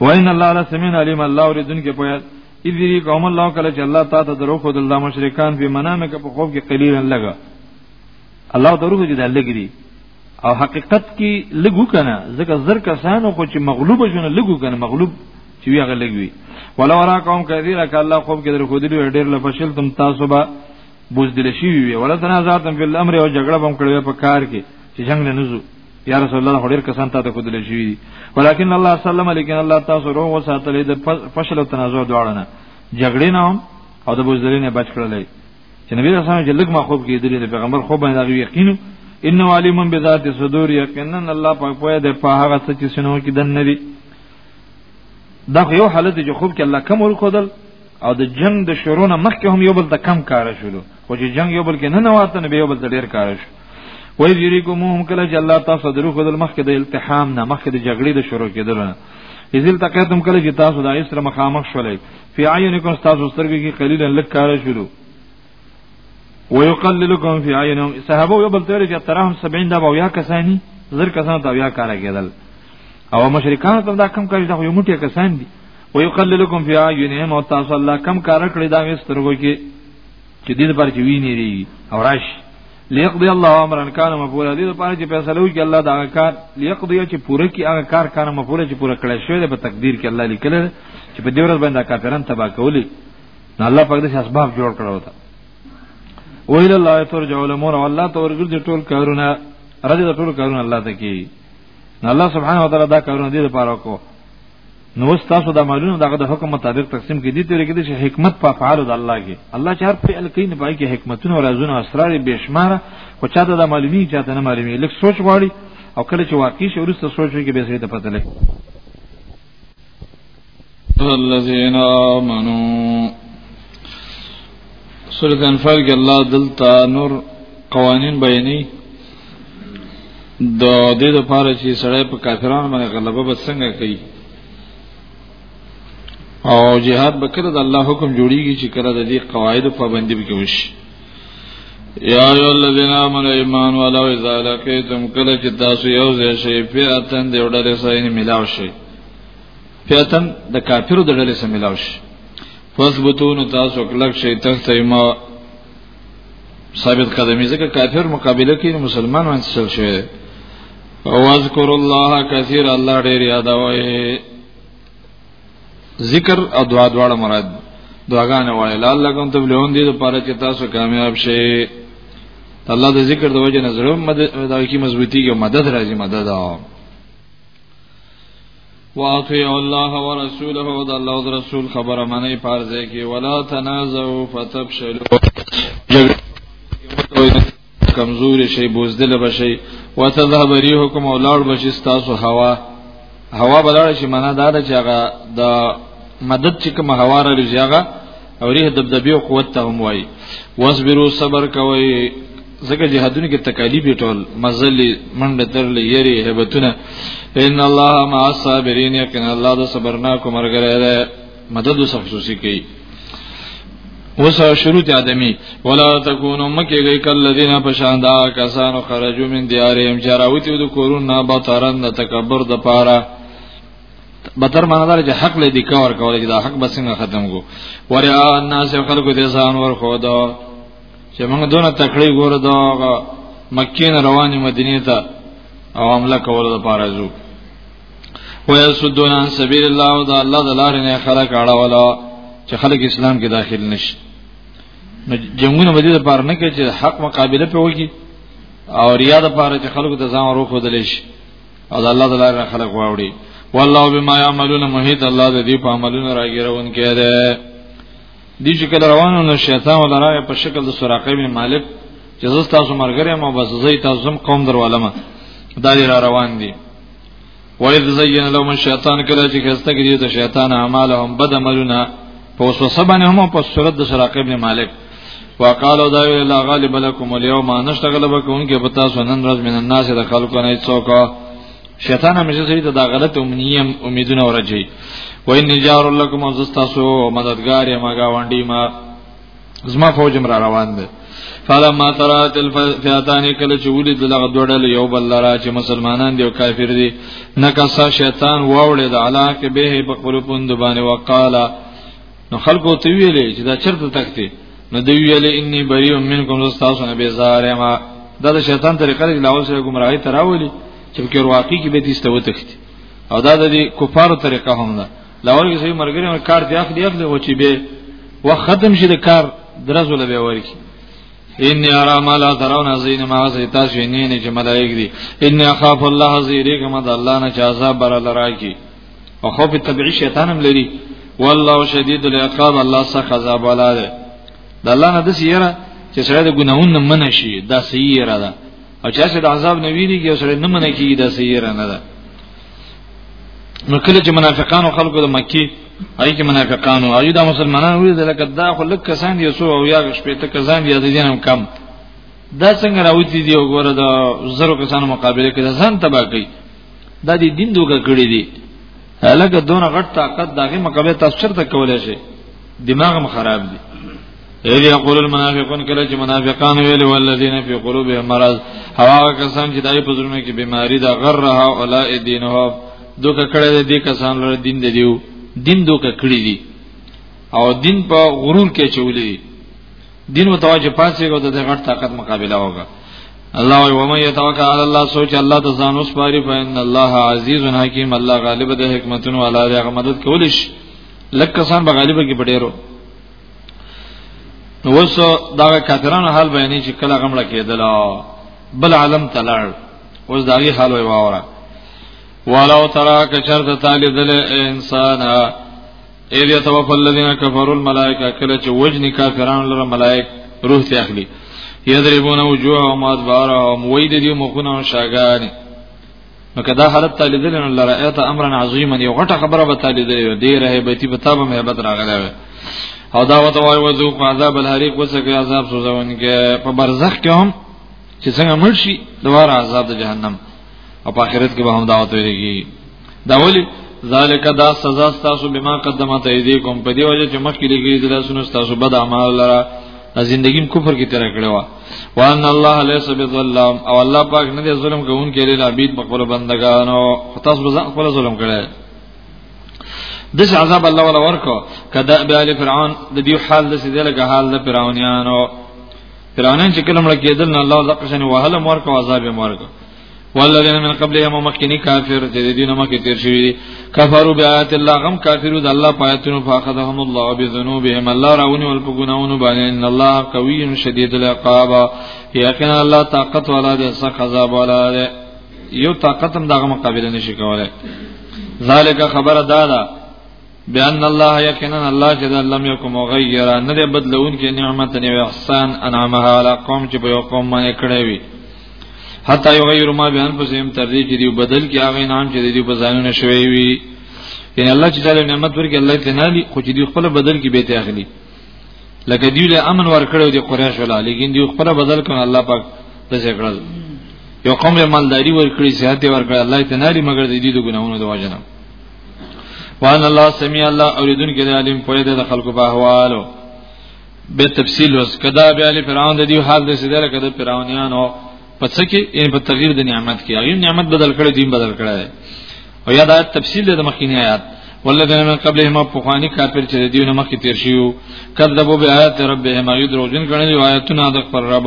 وان الله لسمین علیم الله اوریدونکو په اذری قوم الله کله چې الله تعالی ته درو خو د الله مشرکان په منامه کې په خوف کې قلیلا لګا الله درو دې د لګری او حقیقت کې لګو کنه ځکه زر کسانو خو چې مغلوب شونه لګو کنه مغلوب چې وی هغه لګوي ولا ورا قوم کثیره ک الله خوب کې در خو دې ډېر لفشل تم تاسو به بوزدل شي وی ولا تنازعتم فی الامر او جګړه بم کړو په کار کې چې جنگ نه نزو یا رسول الله هډیر کسان ته کودل شي ولکن الله سلام علیکم الله تاسو روغ وساتلې د فشل او تنازع دواړه نه جګړې نه او د بوزدلې نه بچ کړلې چې نبی رسول الله جلګ ما خوب کې د پیغمبر خوب باندې یقین ان علیم بذات صدور یقینا الله پاک پوهه ده په هغه څه چې سينو کې دن ندي دا یو حالت چې خوب کې الله کم ورکودل او د جنگ د شرونه مخکې هم یو بل ته کم کار شول خو چې جنگ یو بل کې نه نواته نه به یو بل ډیر کار شو وای جری کوم هم کله چې الله تاسو درو خدل مخ کې د التحام نه مخ کې د جګړې د شروع کېدل ازل تقیتم کله چې تاسو د اسره مخامخ شولې فی عینکم تاسو سترګې کې قلیلا لک کار شروع ويقللكم في عينهم صحابه یو بل تر چې ترهم 70 دا بیا کسانی زر کسان ته بیا کار کېدل او مشرکان ته دا کم کوي دا یو موټی کسان دي ويقللكم في عينهم او تاسو الله کم کار کړی دا وسترګو کې چې دې لپاره چې ویني لري او راش ليقضي الله امرا كان مفعولا دې لپاره چې فیصله وکړي الله دا کار ليقضي چې پوره کې هغه کار کار مفعول چې پوره کړی شوی په تقدیر کې الله لیکل چې په دې ورځ باندې کافرن تبا کولی نو الله پاک دې اسباب جوړ کړو تا ویل الله ترجع الامور والله تورګر دې ټول کارونه رضی ټول کارونه الله ته کی نو الله سبحانه وتعالى دا کارونه دې لپاره کو نو اوس تاسو د عملونو دغه د حکم مطابق تقسیم کې دي تر کې چې حکمت په افعال د الله کې الله چې هر فعل کوي نه پای کې حکمتونه او رازونه او اسرار به شمار او چاته د معلومي چاته نه معلومي لکه سوچ غواړي او کله چې واقع شي ورسته سوچ کې به سړي ته پته لګي الذين آمنوا سورۃ انفال کې الله دلته نور قوانین بیانې د دې لپاره چې سړی په کافرانو باندې غلبه به څنګه کوي او جهاد به کړه د الله حکم جوړیږي چې کړه د دې قواعد پابندي به وشي یا ایو الذین آمنوا ایمان ولو اذا لقیتم کله چې تاسو یو ځای شئ فئاتن دی وړل ساين ملاو شئ فیتن د کافرو د ډلې سره ملاو شي فثبتون تاسو کلک شي تخت ما ثابت قدمي ځکه کافر مقابله کوي مسلمان باندې چل شي او اذكر الله كثير الله ډیر یاد وای ذکر او دعا دواړه مراد دعاګانې وای لعلکم تبلون دي لپاره چې تاسو کامیاب شئ الله د ذکر د وجه نظر مدد کی مضبوطی او مدد راځي مدد او واطيع الله ورسوله او د الله او رسول خبره منی پارځه کې ولا تنازعوا فتفشلوا کمزور شي بوزدل بشي وتذهب ريحكم اولاد بشي تاسو هوا هوا بلار شي معنا دا چې هغه د مدد چې کوم هوا را لږه او ریه دبدبی او قوت ته هم وای واصبروا صبر کوي زکه جهادونه کې تکالیف ټول مزل منډه ترل یری هبتونه ان الله مع الصابرین یقین الله د صبرناک مرګره ده مدد خصوصي کوي اوس شروط ادمي ولا تکونو مکه گئی کل الذين پشاندا کسانو خرجو من دیارهم جراوتی د کورونه با ترند تکبر د پاره بدر معنا دار چې حق لې دی کور کول چې دا حق به څنګه ختم کو وریا الناس خلکو دې ځان ور خو دا چې موږ دونه تکړه ګور دا مکین رواني مدینه ته او عمله کول د پاره زو ويسدون عن سبيل الله او دا الله د لارې نه خلک اړه ولا چې خلک اسلام کې داخل نشي نو جنگونه به دې لپاره نه کوي چې حق مقابله په وږي او ریا د پاره چې خلکو ته ځان ورو خو دلې شي او د الله تعالی را خلق واوړي والله بما يعملون محيط الله د دې په عملونو راګیرون کړي دي چې کله روانو نو شیطان ولرای په شکل د سراقې می مالک چې زه تاسو مرګره ما بس زه تاسو هم قوم درولم دا را روان دي وَإِذْ زَيَّنَ لَهُمُ الشَّيْطَانُ كَلَّا چې خسته کې دي ته شیطان اعمالهم بد عملونه په وسوسه باندې هم په صورت د سراقه ابن مالک وقالو دا وی لا غالب لكم اليوم نشتغل بكونګه پتا سنن رز من الناس د خلکو نه څوک شیطان همیشه سړي ته دا غلط امنیم امیدونه ورچي وای نجار لكم او زستاسو مددگار ما گاونډي ما زما فوج را روان دی فلما ترات الفئتان کله چې ولید دغه دوړل یو بل لرا چې مسلمانان دی او کافر دی نکاسا شیطان واولې د علاقه به په خپل پوند باندې وقالا نو خلکو ته ویلې چې دا چرته تختی نو دی ویلې انی بری منکم تاسو نه بیزار ما دا د شیطان طریقه دی لاول سره گمراهی تراولی چې کې واقعي کې به دې ستو تختی او دا د کفارو طریقه هم ده لاول کې سړي مرګري مر کار دی اخلي اخلي او چې به وخت ختم شي د کار درزو لبه ورکی ان ارا ما لا ترون زین ما زی تاسو نه نه چې ملائک دي ان اخاف الله زیری کما د الله نه چې عذاب بر لراکی او خوف طبيعي شیطان هم لري والله شدید العقاب الله سخت عذاب والا ده د الله نه د سیره چې سره د ګناون نه منه شي دا سیره ده او چې سره د عذاب نه ویریږي او سره نه منه کیږي دا سیره نه ده نو کله چې منافقانو خلکو د مکی هغه کې منافقانو او دا مسلمانانو وی ځکه دا خو لک کسان دي سو او یا شپې ته کسان دي دي هم کم دا څنګه راوتی دی وګوره دا زرو کسانو مقابله کې ځان تبا کوي دا دي دین دوګه کړی دي لکه دونه غټ طاقت داغه مقابله تاسو چرته کولای شئ دماغ هم خراب دي اذ یقول المنافقون کله چې منافقان ویل والذین فی قلوبهم مرض هوا کسان چې دای په زړه کې بیماری دا غرها اولای دینه دوکه کړه دې کسان لپاره دین دی دیو دین دوکه کړی دي او دین په غرور کې چولې دین متوجه پاسې کو د غټ طاقت مقابله وکړه الله وی ومن یتوکل علی الله سوچ الله ته ځان وسپاري فإن الله عزیز حکیم الله غالب د حکمتونو علی هغه مدد کولی شي لکه کسان به غالبا کې پډېرو نو وس دا کافرانو حال بیانې چې کله غمړه کېدل بل عالم تلل اوس دا غي حال وي واوره ولو ترى كشرت طالب الانسان اذ يتوفى الذين كفروا الملائكه کله چې وجني کافرانو لره ملائک روح ته اخلي یضربون وجوههم ادبارهم وید دی مخونه شاګانی نو کدا حالت تعالی دل ان لرایت امرا عظیما یو غټه خبره به تعالی دل دی رہے بیتی په تابه مهبت راغلی وي او دا وته وای وځو په عذاب الحریق وسکه عذاب سوزون کې په برزخ کې هم چې څنګه مرشي دواره عذاب د جهنم او په آخرت کې به هم دا وته ویریږي دا ولی ذالک دا سزا تاسو بما قدمت ایدیکم په دی وجه چې مخکې لګی د لاسونو تاسو بد اعمال لره زندگی کفر کې تیر کړو وان الله ليس بظلام او الله پاک نه دي ظلم کوون کې لري عبید په خپل بندگانو تاسو به خپل ظلم کړي دش عذاب الله ولا ورکو کدا به ال فرعون د دې حال د سې دلګه حال د فرعونانو فرعونان چې کلم لکېدل نه الله د قشن وهله مور کو عذاب مور کو والذین من قبلهم مخکنی کافر چې د دین مخکې تیر شوی دي کفروا بیات الله غم کافرو د الله پاتونو فاخذهم الله بذنوبهم الله راونی ول پګوناونو باندې ان الله قوی شدید العقاب یقینا الله طاقت والا دی سخت عذاب والا دی یو طاقت هم دغه مقابله نشي کولای ذالک خبر دادا بأن الله یقینا الله چې لم یکم مغیرا نه دی بدلون کې نعمت نه احسان انعامها علی قوم چې په یو قوم باندې کړی وي حتی یو غیر ما بیان په سیم تر دې چې دی بدل کې هغه نام چې دی په ځانونه شوی وي یعنی الله چې تعالی نعمت ورکړي الله ته نه دي خو چې دی خپل بدل کې به ته اخلي لکه دی له امن ورکړو دی قریش ولا لیکن دی خپل بدل کړي الله پاک د څه کړل یو قوم مالداری ورکړي صحت ورکړي الله ته نه لري مګر د دې د ګناونو د وجنه وان الله سميع الله اوریدون کې عالم پوهه ده خلکو په احوالو به تفصیل وس کدا به علی فرعون د دې حال د سیده لکه د فرعونانو پڅ کې ان په تغییر د نعمت کې هغه نعمت بدل کړي دین بدل کړي او یاد آیت تفصیل د مخکینی آیات ولذین من قبلهم پخوانی کافر چې دیونه مخکې تیر شیو کذبوا بیاات ربهم یدرو جن کړي آیاتونه د پر رب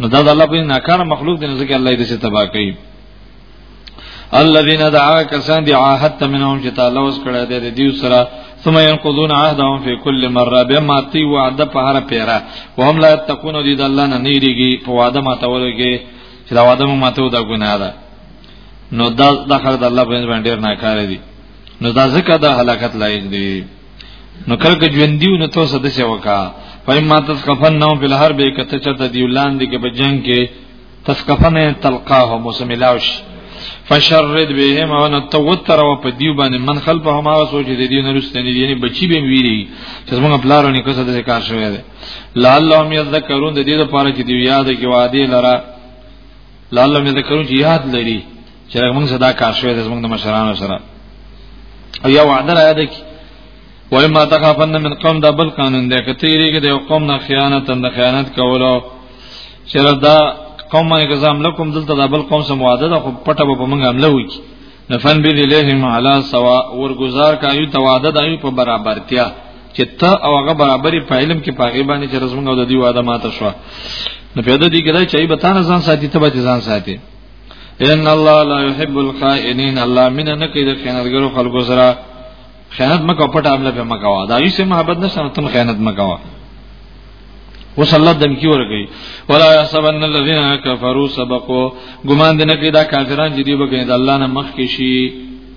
نو دا د الله په ناکاره مخلوق دی ځکه الله دې څه تباہ کوي الذين دعا کسان دي عهد منهم چې تعالی اوس کړه دې دې سره ثم ينقضون عهدهم في كل مره بما تي وعده په هر پیرا وهم لا تكون دي د الله نه نیریږي په وعده ماتولږي چې دا وعده مو ماتو دا ګناه ده نو دا د خر د الله په باندې ډیر ناکاره دي نو دا ځکه د هلاکت لایق دي نو کله کې ژوندیو نو تاسو د څه وکا فایما تسقفن نو په هر به کته چرته دی ولاندې کې په جنگ کې تسقفن تلقاه موسم لاوش فشرد بهم او نو توتر او په دیو باندې من خلف هم هغه سوچ دي دی نه رسنی دي یعنی بچی به ویری چې موږ بلارونه کسه د کار شوی دی لعلهم یذکرون د دې لپاره چې دی یاد کې وادي لره لاله مې ذکرو چې یاد لري چې موږ صدا کار شوې د موږ د مشرانو سره او یو وعده را ده کې وای ما تخافن من قوم دا بل قانون دی که تیری کې د یو قوم نه خیانت اند خیانت کولو چې دا قوم باندې ګزام لکم دلته دا بل قوم سم وعده ده خو پټه به موږ عمله وکړي نفن بی الیهم علی سوا ورګزار کایو تواده دایو په برابرتیا چې ته او هغه برابرې په علم کې پاغي باندې چې رزمنګ او د دې واده ماته شو نو پیدا دي کړای چې به تانه ځان ساتي ته به ځان ساتي ان الله لا يحب الخائنين الله من نه کوي د خیانتګرو خلکو سره خیانت مکو پټه عمله به مکو دا یې سه محبت نشته تم خیانت مکو اوس الله دمکی ورګي ولا يحسبن الذين كفروا سبقوا ګمان دې نه کې دا کافران چې دی بګې د الله نه مخ کې شي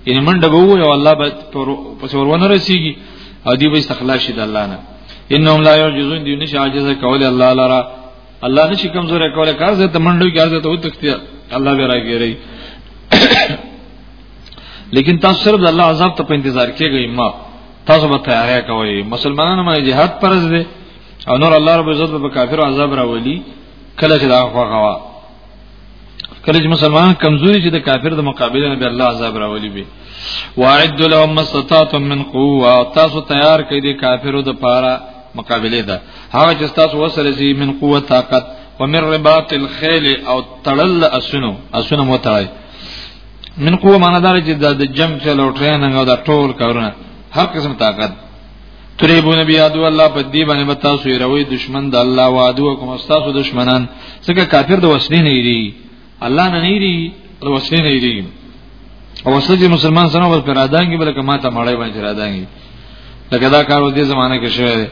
ان منډه به وو الله به پس ورونه رسیږي او دی به استخلاص شي د الله نه انهم لا يعجزون دی نشه عاجز کول الله لرا الله نشي کمزور کول کار زه ته منډو کې ارزه ته وتختیا الله به راګيري لیکن تاسو صرف د الله عذاب ته په انتظار کېږئ ما تاسو به تیارې کوئ مسلمانانو باندې jihad فرض دی او نور الله رب عزت به کافر عذاب راولي کله چې دا خوغوا کله چې مسلمان کمزوري چې د کافر د مقابله نه به الله عذاب راولي به واعد لهم مستطاعتم من قوه تاسو تیار کړئ د کافرو د پاره مقابله ده هغه چې تاسو وسره زی من قوه طاقت ومن رباط الخيل او تړل اسنو اسنو متای من قوه معنا دا چې د جنگ چل او ټریننګ او دا ټول کارونه هر قسم طاقت تریبو نبی ادو الله په دې باندې به تاسو یې روي دشمن د الله او ادو کوم تاسو دشمنان څنګه کافر د وسلې نه لري الله نه لري د وسلې نه لري او وسله چې مسلمان سره ور پر ادا کې بلکې ماته مړې باندې را ادا کې لکه دا کار دې زمانه کې شوی دی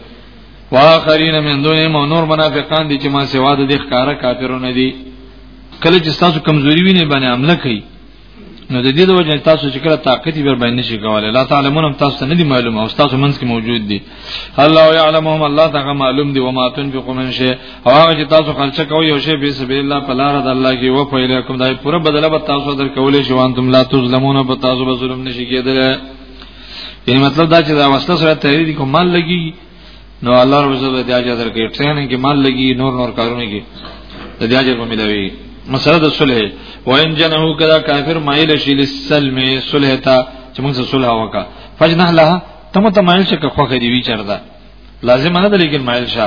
واخرین من دونهم نور منافقان دي چې ما سوا د دې ښکارا کافرونه دي کله چې تاسو کمزوري ویني باندې عمله کوي نو د دې د وجه تاسو چې کله طاقت یې باندې نشي کولای الله تعالی مونږ تاسو نه دي معلوم او تاسو منځ کې موجود دي الله يعلمهم الله تعالی معلوم دي وما تنفقوا من شيء او هغه چې تاسو خرچ کوئ یو شی په سبیل الله په لار د الله کې و په الیکم دای پوره بدله به تاسو در کولې شو انتم لا تظلمون په تاسو به ظلم نشي کېدل یعنی مطلب دا چې دا وسله سره تحریر کوم مال لګي نو الله رب عزت د اجازه درکې ټریننګ کې مال لګي نور نور کارونه کې د اجازه په ملاوي مسله د صلح وان جنه کدا کافر مایل شي لسلم صلح ته چې موږ سره صلح وکا فجنه لها تم ته مایل شي که خوخه دی وی چردا لازم نه ده لیکن مایل شه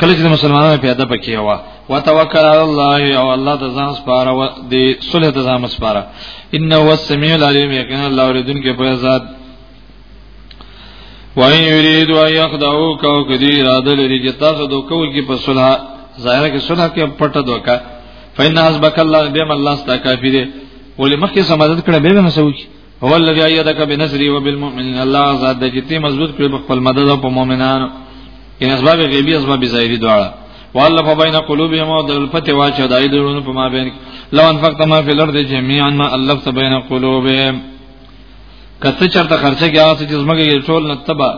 کله چې مسلمانانو پیاده پکې هوا وتوکل علی الله او الله د ځان سپاره او د صلح د ځان سپاره انه هو السمیع العلیم یقینا الله اوریدونکو په ذات وان یرید و یخدعو کو کدی اراده لري چې تاسو دوکو کې په صلح ظاهر کې صلح کې پټه دوکا فین حسبک الله بهم الله ستا کافی دی ولې مخکې سمادت کړه به نه سوچ هو الذی ایدک بنصری وبالمؤمنین الله ذات د جتی مضبوط کړي په خپل مدد او په مؤمنانو ان اسباب غیبی اسباب ظاهری دواړه والله فبین قلوبهم او د الفت واچ دایدونو په ما بین لو انفقت ما فی الارض جميعا ما الفت بین قلوبهم کته چرته خرچه کې هغه چې زمګه یې ټول نه تبا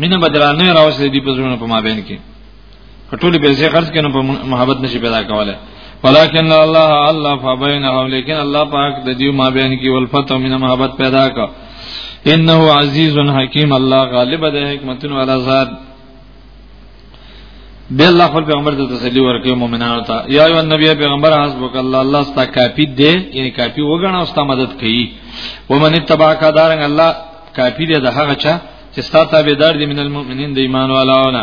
مینه بدرانه راوځي دی په زړه په مابین کې ټولې پیسې خرج کینو په محبت نشي پیدا کوله ولكن الله الله فبينهم لیکن الله پاک د دیو مابین کې ولفتو مینه محبت پیدا کا انه عزیز حکیم الله غالب د حکمتونو علی ذات به الله خپل پیغمبر ته تسلی ورکړي مؤمنانو ته یا ایو نبی پیغمبر حسبک الله الله ستا کافی دی یعنی کافی وګڼه او ستا مدد کوي ومن اتبعک دارن الله کافی دی د هغه چا چې ستا تابعدار دي من المؤمنین د ایمان والاونه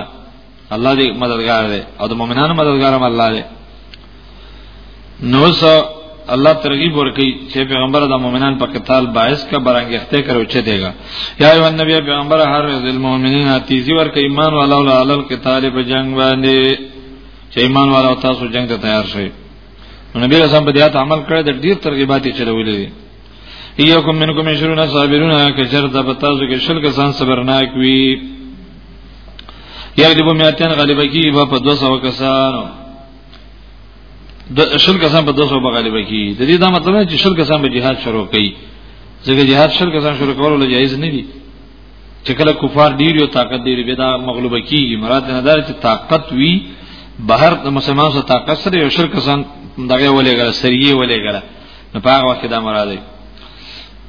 الله دې مددگار دی او د مؤمنانو مددگار هم الله دی نو سا الله ترغیب ورکړي چې پیغمبر د مؤمنان په قتال باعث کا برانګښته کرو چې دیګا یا ایو نبی پیغمبر هر ذل مؤمنین تیزی ورکړي ایمان والو له علل قتال په جنگ باندې چې ایمان والو تاسو جنگ ته تیار شئ نبی رسول په دیات عمل کړی د ډیر ترغیبات یې چلولې دي یوکم منکم عشرون صابرون کچر د بتازو کې شل کسان صبرناک وي یغلب میاتن غالب کی په 200 کسانو د شل کسان په 200 بغالبه کی د دې دا مطلب چې شل کسان به jihad شروع کړي ځکه jihad شل کسان شروع کول له جایز نه دي چې کله کفار ډیر یو طاقت ډیر به دا مغلوبه کیږي مراد نه دا چې طاقت وی بهر د مسلمان سره طاقت سره یو شل کسان دغه ولې غره سریه ولې غره نه پاغه وخت دا مراد دی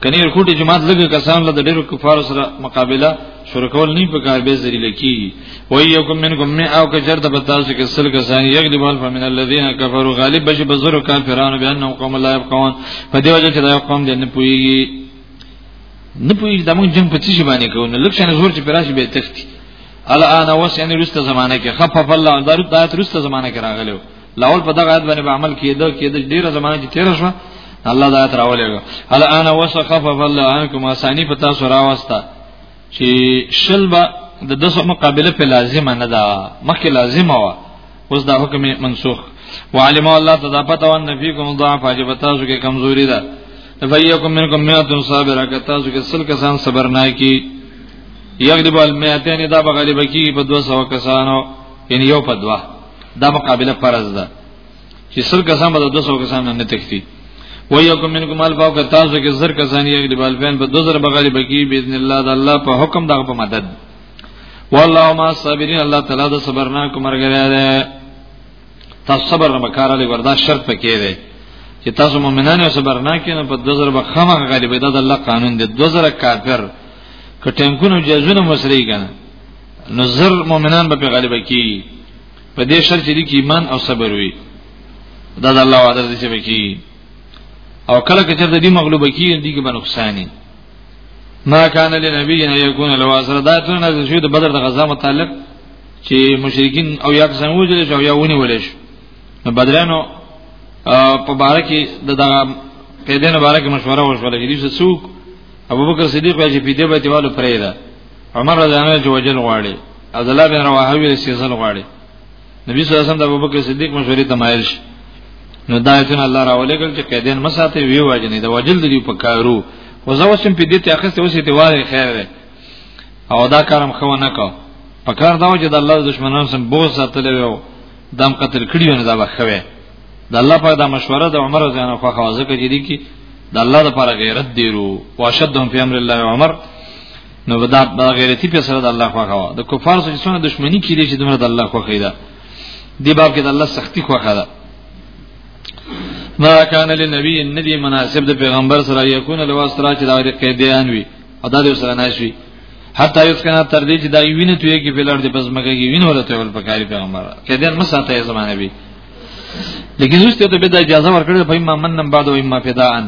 کني ورکوټي جماعت لګي کسان له ډیرو کفارو سره مقابله شروع کول نه په کار به ذلیل کی وای یو کوم منکم می او کجر د بتاسو کې سل کسان یک دی بل فمن الذين كفروا غالب بش بزرو کافرانو بیان نو قوم لا يفقون په دی وجه چې دا قوم دې نه پوي نه پوي د موږ جنگ په څه باندې کوو نو لکه زور چې پراش به تختی الان اوس یعنی رسته زمانه کې خفف الله دارو دایت رسته زمانه کې راغلو لاول په دغه آیت باندې به عمل کېده کېده ډیره زمانه چې تیر شو الله دا آیت راولېږه هل انا وسخف فل عنکم اسانی په تاسو راوستا چې شلبا د دسو مقابله په لازمه نه ده مخکې لازمه و اوس دا حکم منسوخ وعلم الله تضافت وان نفیکم ضعف عجب تاسو کې کمزوري ده فیکم منکم مئات صابره که تاسو کې سل کسان صبر نه کی یغلب المئتین دا بغلب کی په 200 کسانو یعنی یو په 2 دا مقابله فرض ده چې سل کسان به 200 کسان نه تختی و یکم منکم الف او که تاسو کې زر کسان یې د بالفین په 2000 بغالی بکی باذن الله د الله په حکم دغه په مدد والله ما صابرین الله تعالی د صبرنا کو مرګره ده تاسو صبر نه کار لري وردا شرط پکې ده چې تاسو مؤمنان او صبرنا کې نه په 2000 بخمه غالبې ده د الله قانون دی 2000 کافر کټنکونو جزونه مسری کنه نو زر مؤمنان به غالب کی په دې شرط دي کې ایمان او صبر وي دا د الله وعده دي چې کی او کله چې د دې مغلوب کی دي کې به نقصاني ما کان لنبی ان یکون له واسره دا ټول نه شو د بدر د غزا متعلق چې مشرکین او یا کسان وجل شو یا ونی ولې شو نو بدرانو په باره کې د دغه پیدې نه باره کې مشوره وشوله چې دې څوک ابوبکر صدیق واجب دې به دیوالو پرې ده عمر رضی الله عنه وجل غواړي عبد الله بن رواحه ویل چې زل غواړي نبی صلی الله علیه وسلم د ابوبکر صدیق مشورې ته مایل شي نو دا ایتن الله راولې ګل چې قیدین مساته وی واجنې د وجل دی په کارو خو زه وسم په دې ته اخیسته اوسې ته واره خیر ده او دا کارم خو نه کو په کار دا و چې د الله دشمنانو سم بوز ساتلې و دم قتل کړیو نه دا بخوي د الله په دا مشوره د عمر رضی الله عنه خو ځکه چې دي کې د الله لپاره غیرت دیرو واشدهم فی امر الله عمر نو دا د غیرتی په سره د الله خو خوا د کفار سره څونه دښمنی کړي چې دمر د الله خو خیدا دی باب کې د الله سختی خو خدا ما کان للنبی النبی مناسب د پیغمبر سره یکون لواسرا چې دا لري قیدیان وي او دا د سره ناشوي حتی یوس کنه تر دې چې دا وینې توې کې په لړ دې پس مګه کې وینې ورته ول پکاري پیغمبر قیدیان مساته زمانه به لیکن اوس ته به د اجازه ورکړې په امام منن بعد او امام فداءن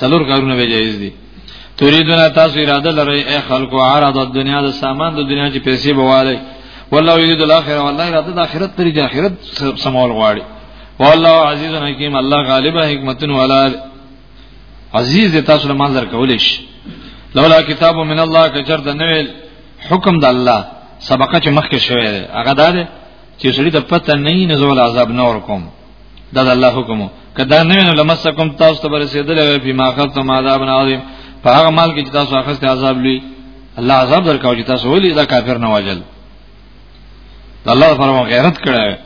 څلور کارونه به جایز دي تريدون تاسو اراده لرئ اي خلکو عرض د دنیا د سامان د دنیا چې پیسې بواله والله يريد الاخره والله اراده د اخرت ترې د اخرت سمول غواړي والله عزيز حکیم الله غالب حکمت ولا عزیز تاسو له منظر کولش لولا کتاب من الله کجر د نوې حکم د الله سبقه چې مخکې شوی هغه دا چې سړي ته پته نه نه زول عذاب نور کوم دا د الله حکم کدا نه نو لمسکم تاسو ته رسیدل وي په ما خفتم عذاب عظیم په هغه مال کې چې تاسو اخیسته عذاب لوي الله عذاب درکاو چې تاسو ولې دا کافر نه واجل الله فرمو غیرت کړه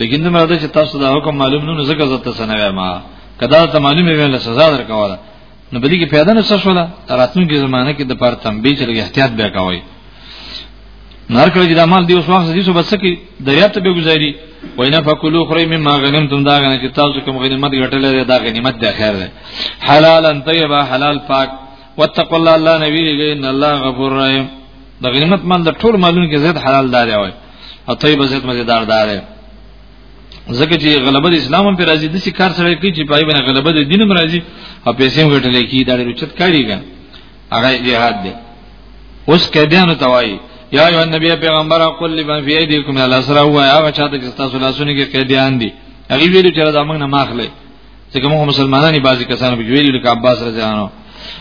لیکن دا مرده چې تاسو دا حکم معلوم نه زګه زته سنوي ما کدا ته معلومه ویل سزا درکواله نو بلی کې پیدا نه شوله راتلونکي زمانه کې د پر تنبیه چې احتیاط به کوي نار کړی چې د مال دی اوس وخت دې سو بس کې دریاب ته به گزاري وینا فکلوا خری مما غنمتم دا غنه چې تاسو کوم غنیمت ګټلې دا غنیمت د خیر ده حلالا طیبا حلال پاک واتقوا الله الله نبی ان الله غفور رحیم د غنیمت مال د ټول مالونو کې زیات حلال دار دی او طیبه زیات مزیدار دار دی ځکه چې غلبه د اسلام په راځي د کار سره کوي چې پای باندې غلبه د دین مرضی او پیسې وټلې کی دا ډېر چت کاریږي هغه جهاد دی اوس کډیانو توای یا ایو نبی پیغمبر قل لمن فی ایدیکم الاسرا هو یا چاته چې تاسو لاسونه کې قیدیان دي هغه ویلو چې دا موږ نه ماخله ځکه موږ مسلمانانی بعضی کسانو به ویلي لکه عباس رضی الله عنه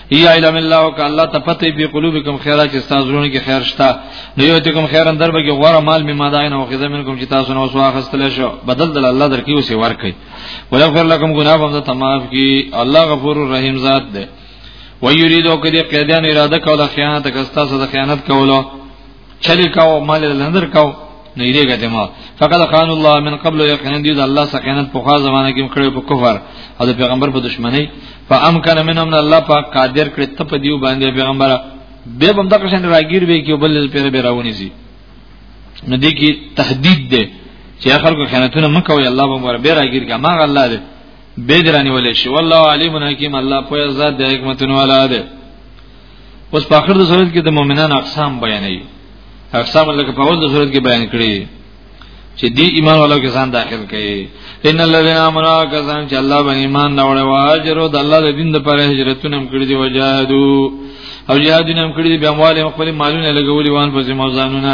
ای علم الله وک الله تپته په قلوبکم خیرات چې تاسو زړونو کې خیر شته نو یو ته کوم خیر اندر به کې غوړه مال می ماداین او خزه منکم چې تاسو نو سوا خستل شو بدل دل الله درکې اوسې ورکې ولغفر لكم گناہ هم ته معاف کی الله غفور رحیم ذات ده و یریدو کدی قیدان اراده کوله خیانت کستا سره خیانت کوله چلی کاو مال لندر کاو نو یې ګټه ما فقط خان الله من قبل یقینا دې الله سکینت په خوا زمانه کې کړو په کفر او د پیغمبر په دشمنی فامکن منهم ان الله پاک قادر کړ ته په دیو باندې پیغمبر به هم دغه شان راګیر به کې بل پیر به راونی زی نو دې کې تهدید ده چې خلکو خیانتونه مکوي الله به مور به راګیر کا ما الله دې به درانی ولې شي والله علیم حکیم الله په ذات د حکمتونو والا ده اوس په اخر د صورت کې د مؤمنانو اقسام بیانوي اقسام لکه په اول د صورت کې بیان کړي چې دی ایمان والو کې ځان داخل کړي ان الذين امنوا كسان چې الله باندې ایمان راوړ او اجر او د الله د دین لپاره هجرتونه هم کړی دی وجاهدو او جهادونه هم کړی دی بیا مال خپل مالونه لګولي وان په ذمہ ځانونه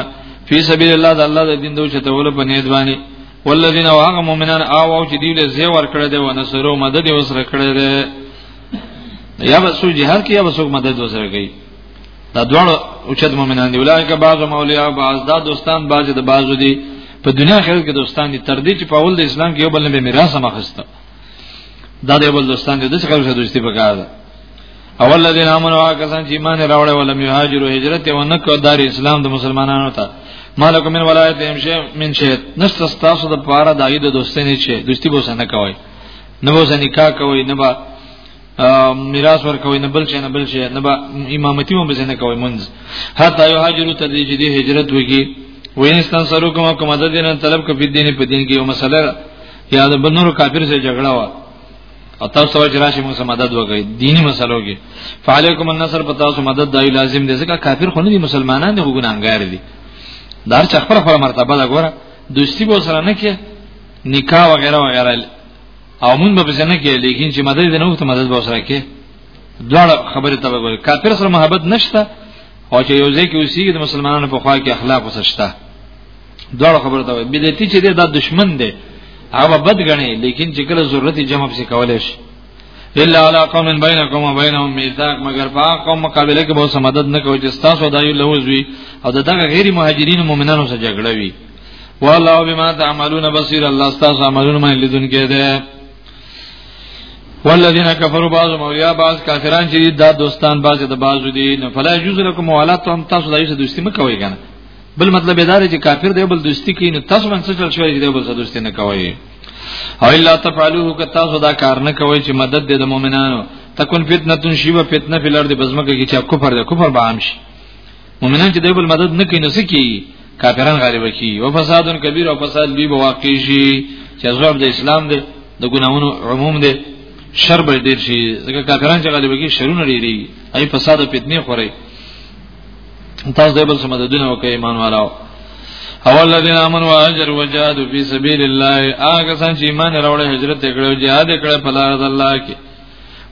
فی سبیل الله د الله د دین د چتولو په نیت باندې والذین واغ مؤمنان او او چې دی له زی ور کړی دی او نصرو مدد یې وسره کړی دی یا به سو جهاد کې یا به سو مدد وسره کوي دا دواړه اوچت مؤمنان دی ولایک بعض مولیا بعض دا دوستان بعض د بعضو دي په دنیا خیر کې دوستان دي تر دې چې په اول د اسلام کې یو بل نه میراث مخسته دا د بل دوستان دي د څه خبره دوستي پکار ده اول الذين امنوا واکسان چې ایمان راوړل ولم یهاجروا هجرت او نه کو دار اسلام د مسلمانانو ته مالک من ولایت امشه من شه نست استاسو د پاره دایې د دوستنې چې دوستي بوسنه کوي نه به ځنې کا کوي نه به میراث ورکوي نه بل شي نه بل شي نه به امامتي هم بزنه کوي منځ حتی یو هاجر ته دې چې دې هجرت وږي وینستان سره کوم کوم د دین طلب کو په دین په دین کې یو مسله یا د بنور کافر سره جګړه وا او تاسو واجب راشي موږ سره مدد وکړي دینی مسلو کې فعلیکم النصر په تاسو مدد دای لازم دي ځکه کافر خو نه دي مسلمانان دي ګناګار دي دار چې خپل خپل مرتبه دا ګوره دوستی به سره نه کې نکاح وغیرہ وغیرہ او مونږ به څنګه کې لیکن چې مدد نه وخت مدد به سره کې دواړه خبره ته وګورئ کافر سره محبت نشته او چې یو ځای کې اوسېږي د مسلمانانو په خوا کې اخلاق وسشته دواړه خبره ته وګورئ بدعتي چې دا دشمن دی هغه بد غني لیکن چې کله ضرورت جمع پسې کولای شي الا علی قوم بینکم و بینهم میثاق مگر په قوم مقابله کې به سم مدد نه کوي چې تاسو دایو لوزوي او دغه غیر مهاجرین او مؤمنانو سره جګړه وي والله بما تعملون بصير الله استاذ عملون ما لیدون کې ده والذین کفروا بعض مولیا بعض کافران چې دا دوستان بعض د بعض دي نه فلا یجوز لكم موالات هم تاسو دایسه دوستی مکوئ کنه بل مطلب دا دی چې کافر دی بل دوستی کوي نو تاسو باندې څه چل شوی دی بل دوستی نه کوي او الا تفعلوه که تاسو دا کار نه کوئ چې مدد دې د مؤمنانو تکون فتنه شیبه فتنه فلر دې بزمکه کې چې کفر دې کفر به عام شي مؤمنان چې د بل مدد نه کوي نو سکی کافران غالب کی او فسادن کبیر او فساد لوی به واقع شي چې زوب د اسلام دی د ګناونو عموم دی شر به ډیر شي ځکه کافران چې غالب کی شرونه ډیری ای فساد او فتنه خوري تاسو د بل سم مددونه وکړئ ایمان والو او الذين امنوا واجروا وجاهدوا في سبيل الله هغه څنګه چې ایمان راوړل هجرت کړو jihad کړو په لار د الله کې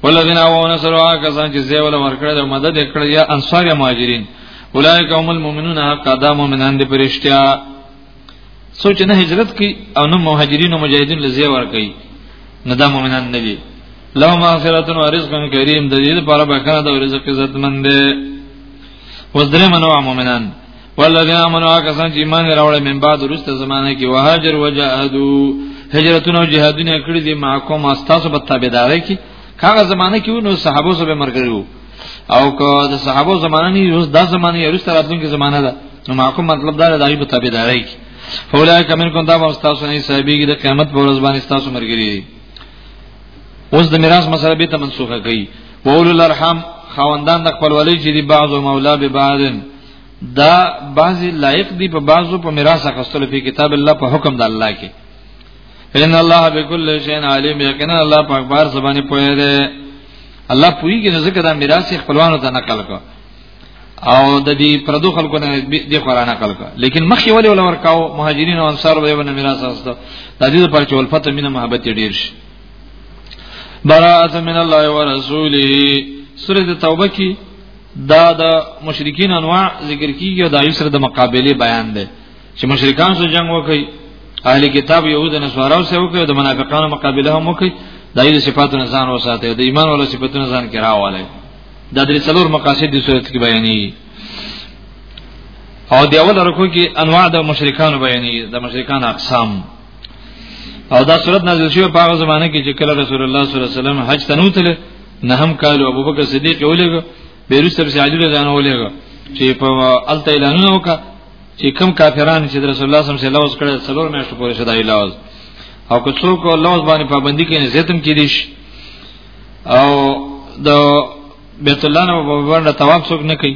والذین آووا نصروا کسان چې زیول ورکړه د مدد کړ یا انصار یا مهاجرین اولایک هم المؤمنون حق ادا مؤمنان دي پرشتیا سوچ نه هجرت کی او نه مهاجرین او مجاهدین لزی ور کوي نه دا مؤمنان نه دي لو مغفرت و رزق کریم د دې لپاره بکنه د رزق عزت مند دی وزدره منو مؤمنان والذین آمنوا کسان چې ایمان راوړل من بعد ورسته زمانه کې وهاجر وجاهدوا هجرتونه او جهادونه کړی دي معکم استاسو په تابعداري کې هغه زمانه کې نو صحابه سره مرګري وو او که د صحابه زمانه نه روز دا زمانه یې روز راتلونکي زمانه ده نو معکم مطلب دا دی په تابعداري کې فولای کمن کوم دا استاسو نه صاحبېږي د قیامت په ورځ باندې استاسو مرګري دي اوس د میراث مسله به ته منسوخه کړي وول الارحام خواندان د خپلولۍ چې دی بعض او مولا به بعضن دا بعضی لایق دی په بعضو په میراث اخستلو په کتاب الله په حکم د الله کې ان الله بكل شيء عليم یقینا الله په اخبار زبانه پوهه ده الله پوهیږي نه ځکه دا میراث خپلوانو ته نقل کو او د دې پردو خلکو نه د قران نقل کو لیکن مخې ولې ول ورکاو مهاجرین او انصار به ونه میراث اخستو د دې لپاره چې الفت مینه محبت ډیر شي براءه من الله ورسوله سوره توبه کې دا د مشرکین انواع ذکر کیږي او د ایو سره د مقابله بیان دی چې مشرکان سره جنگ وکړي اهل کتاب یهود نه سوارو سره وکړي او د منافقانو مقابله هم وکړي د ایو صفاتو نه ځان وساتي د ایمان ولا صفاتو نه ځان کراواله دا درې څلور مقاصد د صورت کې بیانې او دی اول رکو کې انواع د مشرکان بیانې د مشرکان اقسام او دا صورت نازل شوی په هغه زمانه کې چې کله رسول الله صلی الله علیه وسلم حج تنوتله نه هم کالو ابوبکر صدیق ولېګو بیروس تر علی رضی الله ولېګو چې په الته اعلانونه وکړه چې کم کافرانو چې رسول الله صلی الله علیه وسلم لوز کړه څلور میاشتې پورې شدا لوز او که څوک لوز باندې پابندي کوي زیتم کړي شي او د بیت الله نه په باندې طواف څوک نه کوي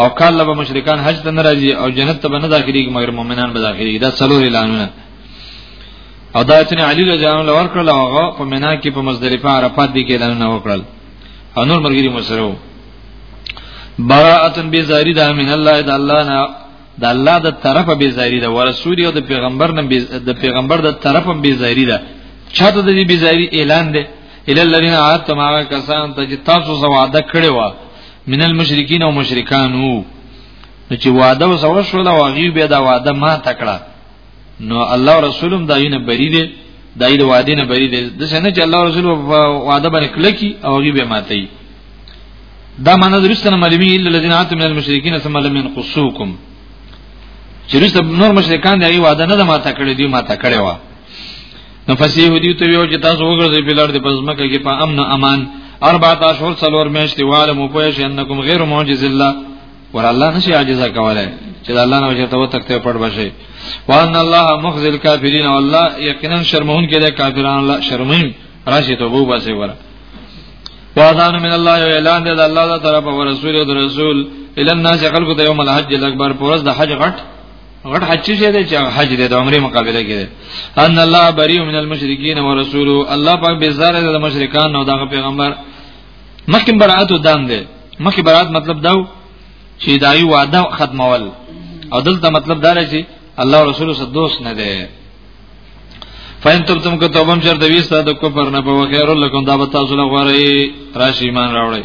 او کال لبا مشرکان حج ته ناراضي او جنت ته نه داخليږي مګر مؤمنان به داخليږي دا څلور اعلانونه او دا چې علي رضی الله عنه لور کړل هغه په مینا کې په مزدلفه عرفات دي کې اعلانونه وکړل او نور مرګري مسرو براءتن بزاری دا من الله د الله نه د الله د طرفه بزاری دا ورسول او د پیغمبر نه د پیغمبر د طرفه بزاری دا چاته د دې بزاری اعلان دی الی الذین عادتم هغه کسان ته چې تاسو سره وعده کړی و من المشرکین او مشرکانو نو چې وعده وسو شو دا واغي به دا وعده ما تکړه نو الله رسولم دا یې نه بری دي دا یې وعده نه بری دي د څنګه چې الله رسول وعده باندې کلکی او غي به ماتي دا معنی درسته معلومی الا الذين اتوا من المشركين ثم لم ينقصوكم چې رسته نور مشرکان دی وعده نه ما تکړه دی ما تکړه وا نو فسیح دیو ته یو چې تاسو وګرځي په لار د پزمکه کې په امن امان 14 شهور څلور میاشتې واله مو پوه شئ انکم غیر معجز الله ور الله نشي عاجزه کوله چې الله نه وجته وتکته پړ بشي وان الله مخزل کافرین والله یقینا شرمون کې د کافرانو الله شرمین راشي ته وو باسي ور واذان من الله یو اعلان دی د الله تعالی طرف او رسول او رسول الى الناس خلق د یوم الحج الاکبر پرز د حج غټ غټ حج شه دی چې حج دی د عمره مقابله کې ان الله بری من المشرکین و رسول الله پاک بیزار د مشرکان او دغه پیغمبر مخکې برائت و دام دی مخکې برائت مطلب دا چې دای وعده ختمول او دلته مطلب دا دی چې الله رسول سره دوست نه دی فین تب تم کو توبم شر دویستا د کو پر نه په خیر لکم دا بتا سره غوړی راشي ایمان راوړی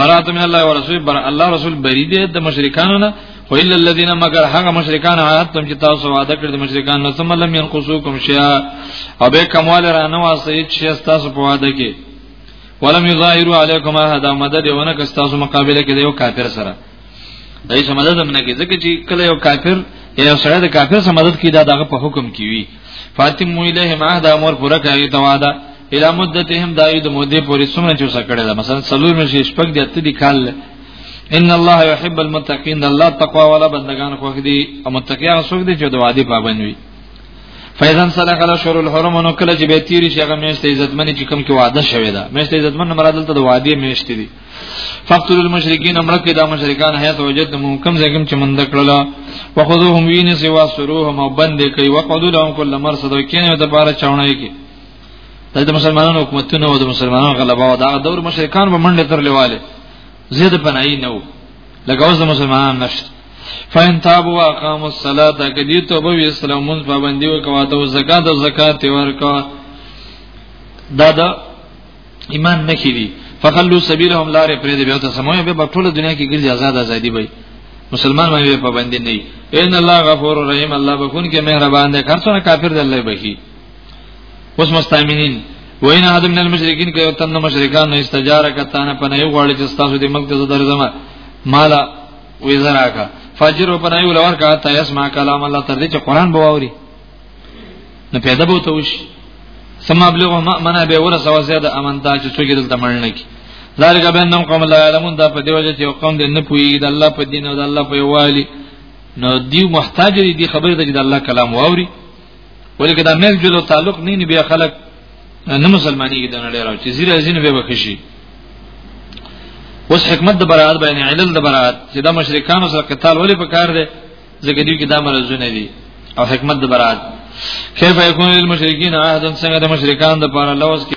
برات من الله ورسول بر الله رسول بری دی د مشرکانو نه خو الا الذين مگر هغه مشرکان عادت تم چې تاسو وعده کړی د مشرکان نو ثم لم ينقصوكم شيئا او به کمال رانه واسي چې تاسو په وعده کې ولم يظاهروا عليكم احد مدد ونه کستاسو مقابله کې د یو کافر سره دای څه مدد هم نه کوي ځکه چې کله یو کافر یو سره د کافر سره مدد کوي دا دغه په حکم کې وي فاطم مو الیه ما دا امر پوره کوي دا وعده اله مدتهم دا یو د مودې پورې څومره چې وسه کړی دا مثلا څلور مشه شپږ د اتدی کال ان الله يحب المتقين الله تقوا ولا بندگان خو دي او متقیان څوک دي چې د وعده پابند وي فیضن صدق الله شهر الحرم نو کله چې به تیری شي هغه میشته عزتمن چې کوم کې وعده شوی دا میشته عزتمن مراد دلته د وعده میشته دي فقتل المشرکین امر کې دا مشرکان حیات وجد مو کم زګم چې مند کړل وخذوهم وین سوا سروهم او بند کوي وقعدوا لهم كل مرصد کینه د بار چاونه کې د مسلمانانو حکومتونو او د مسلمانانو غلبا او دا دور مشرکان به منډه تر لیواله زید پنای نه لکه اوس د مسلمانانو نشته فین تابو اقام الصلاه کدی توبه وی اسلامون پابندی وکوا ته زکات او زکات ورکا دا دا ایمان نه کړي فخلوا سبيلهم لار پرې دې بیا ته سموي به ټول دنیا کې ګرځي آزاد ازادي وي مسلمان باندې پابند نه وي ان الله غفور رحیم الله بخون کې مهربان دی خرڅونه کافر دی الله بخي اوس مستامینین وین ادم من المشرکین کې تن مشرکان استجاره کتانه پنه یو غړي چې تاسو دې ملک ته درځم مالا وی زراکا فجر په نایو لور کا ته اسمع کلام الله تر دې چې قران بواوري نو پیدا به ته وشي سم ابلغ ما منا به ور سوا زیاده امانتا چې څوګې دلته مړ نه کی ذالک بینهم قوم لا علمون دا په دی وجه چې قوم دې نه پوي د الله په دین او د الله په یوالي نو دی محتاج دي خبره ته چې د الله کلام واوري ولیکه دا مل جلو تعلق نه نه بیا خلک نه مسلمانۍ کې د نړۍ راو چې زیره زین به بخشي اوس حکمت د برائت بیان علل د برائت چې د مشرکانو سره قتال ولې پکار دی ځکه دوی کې دا مرزونه دي او حکمت د برات کیف یکون للمشرکین عهد څنګه د مشرکان د پاره لوز کې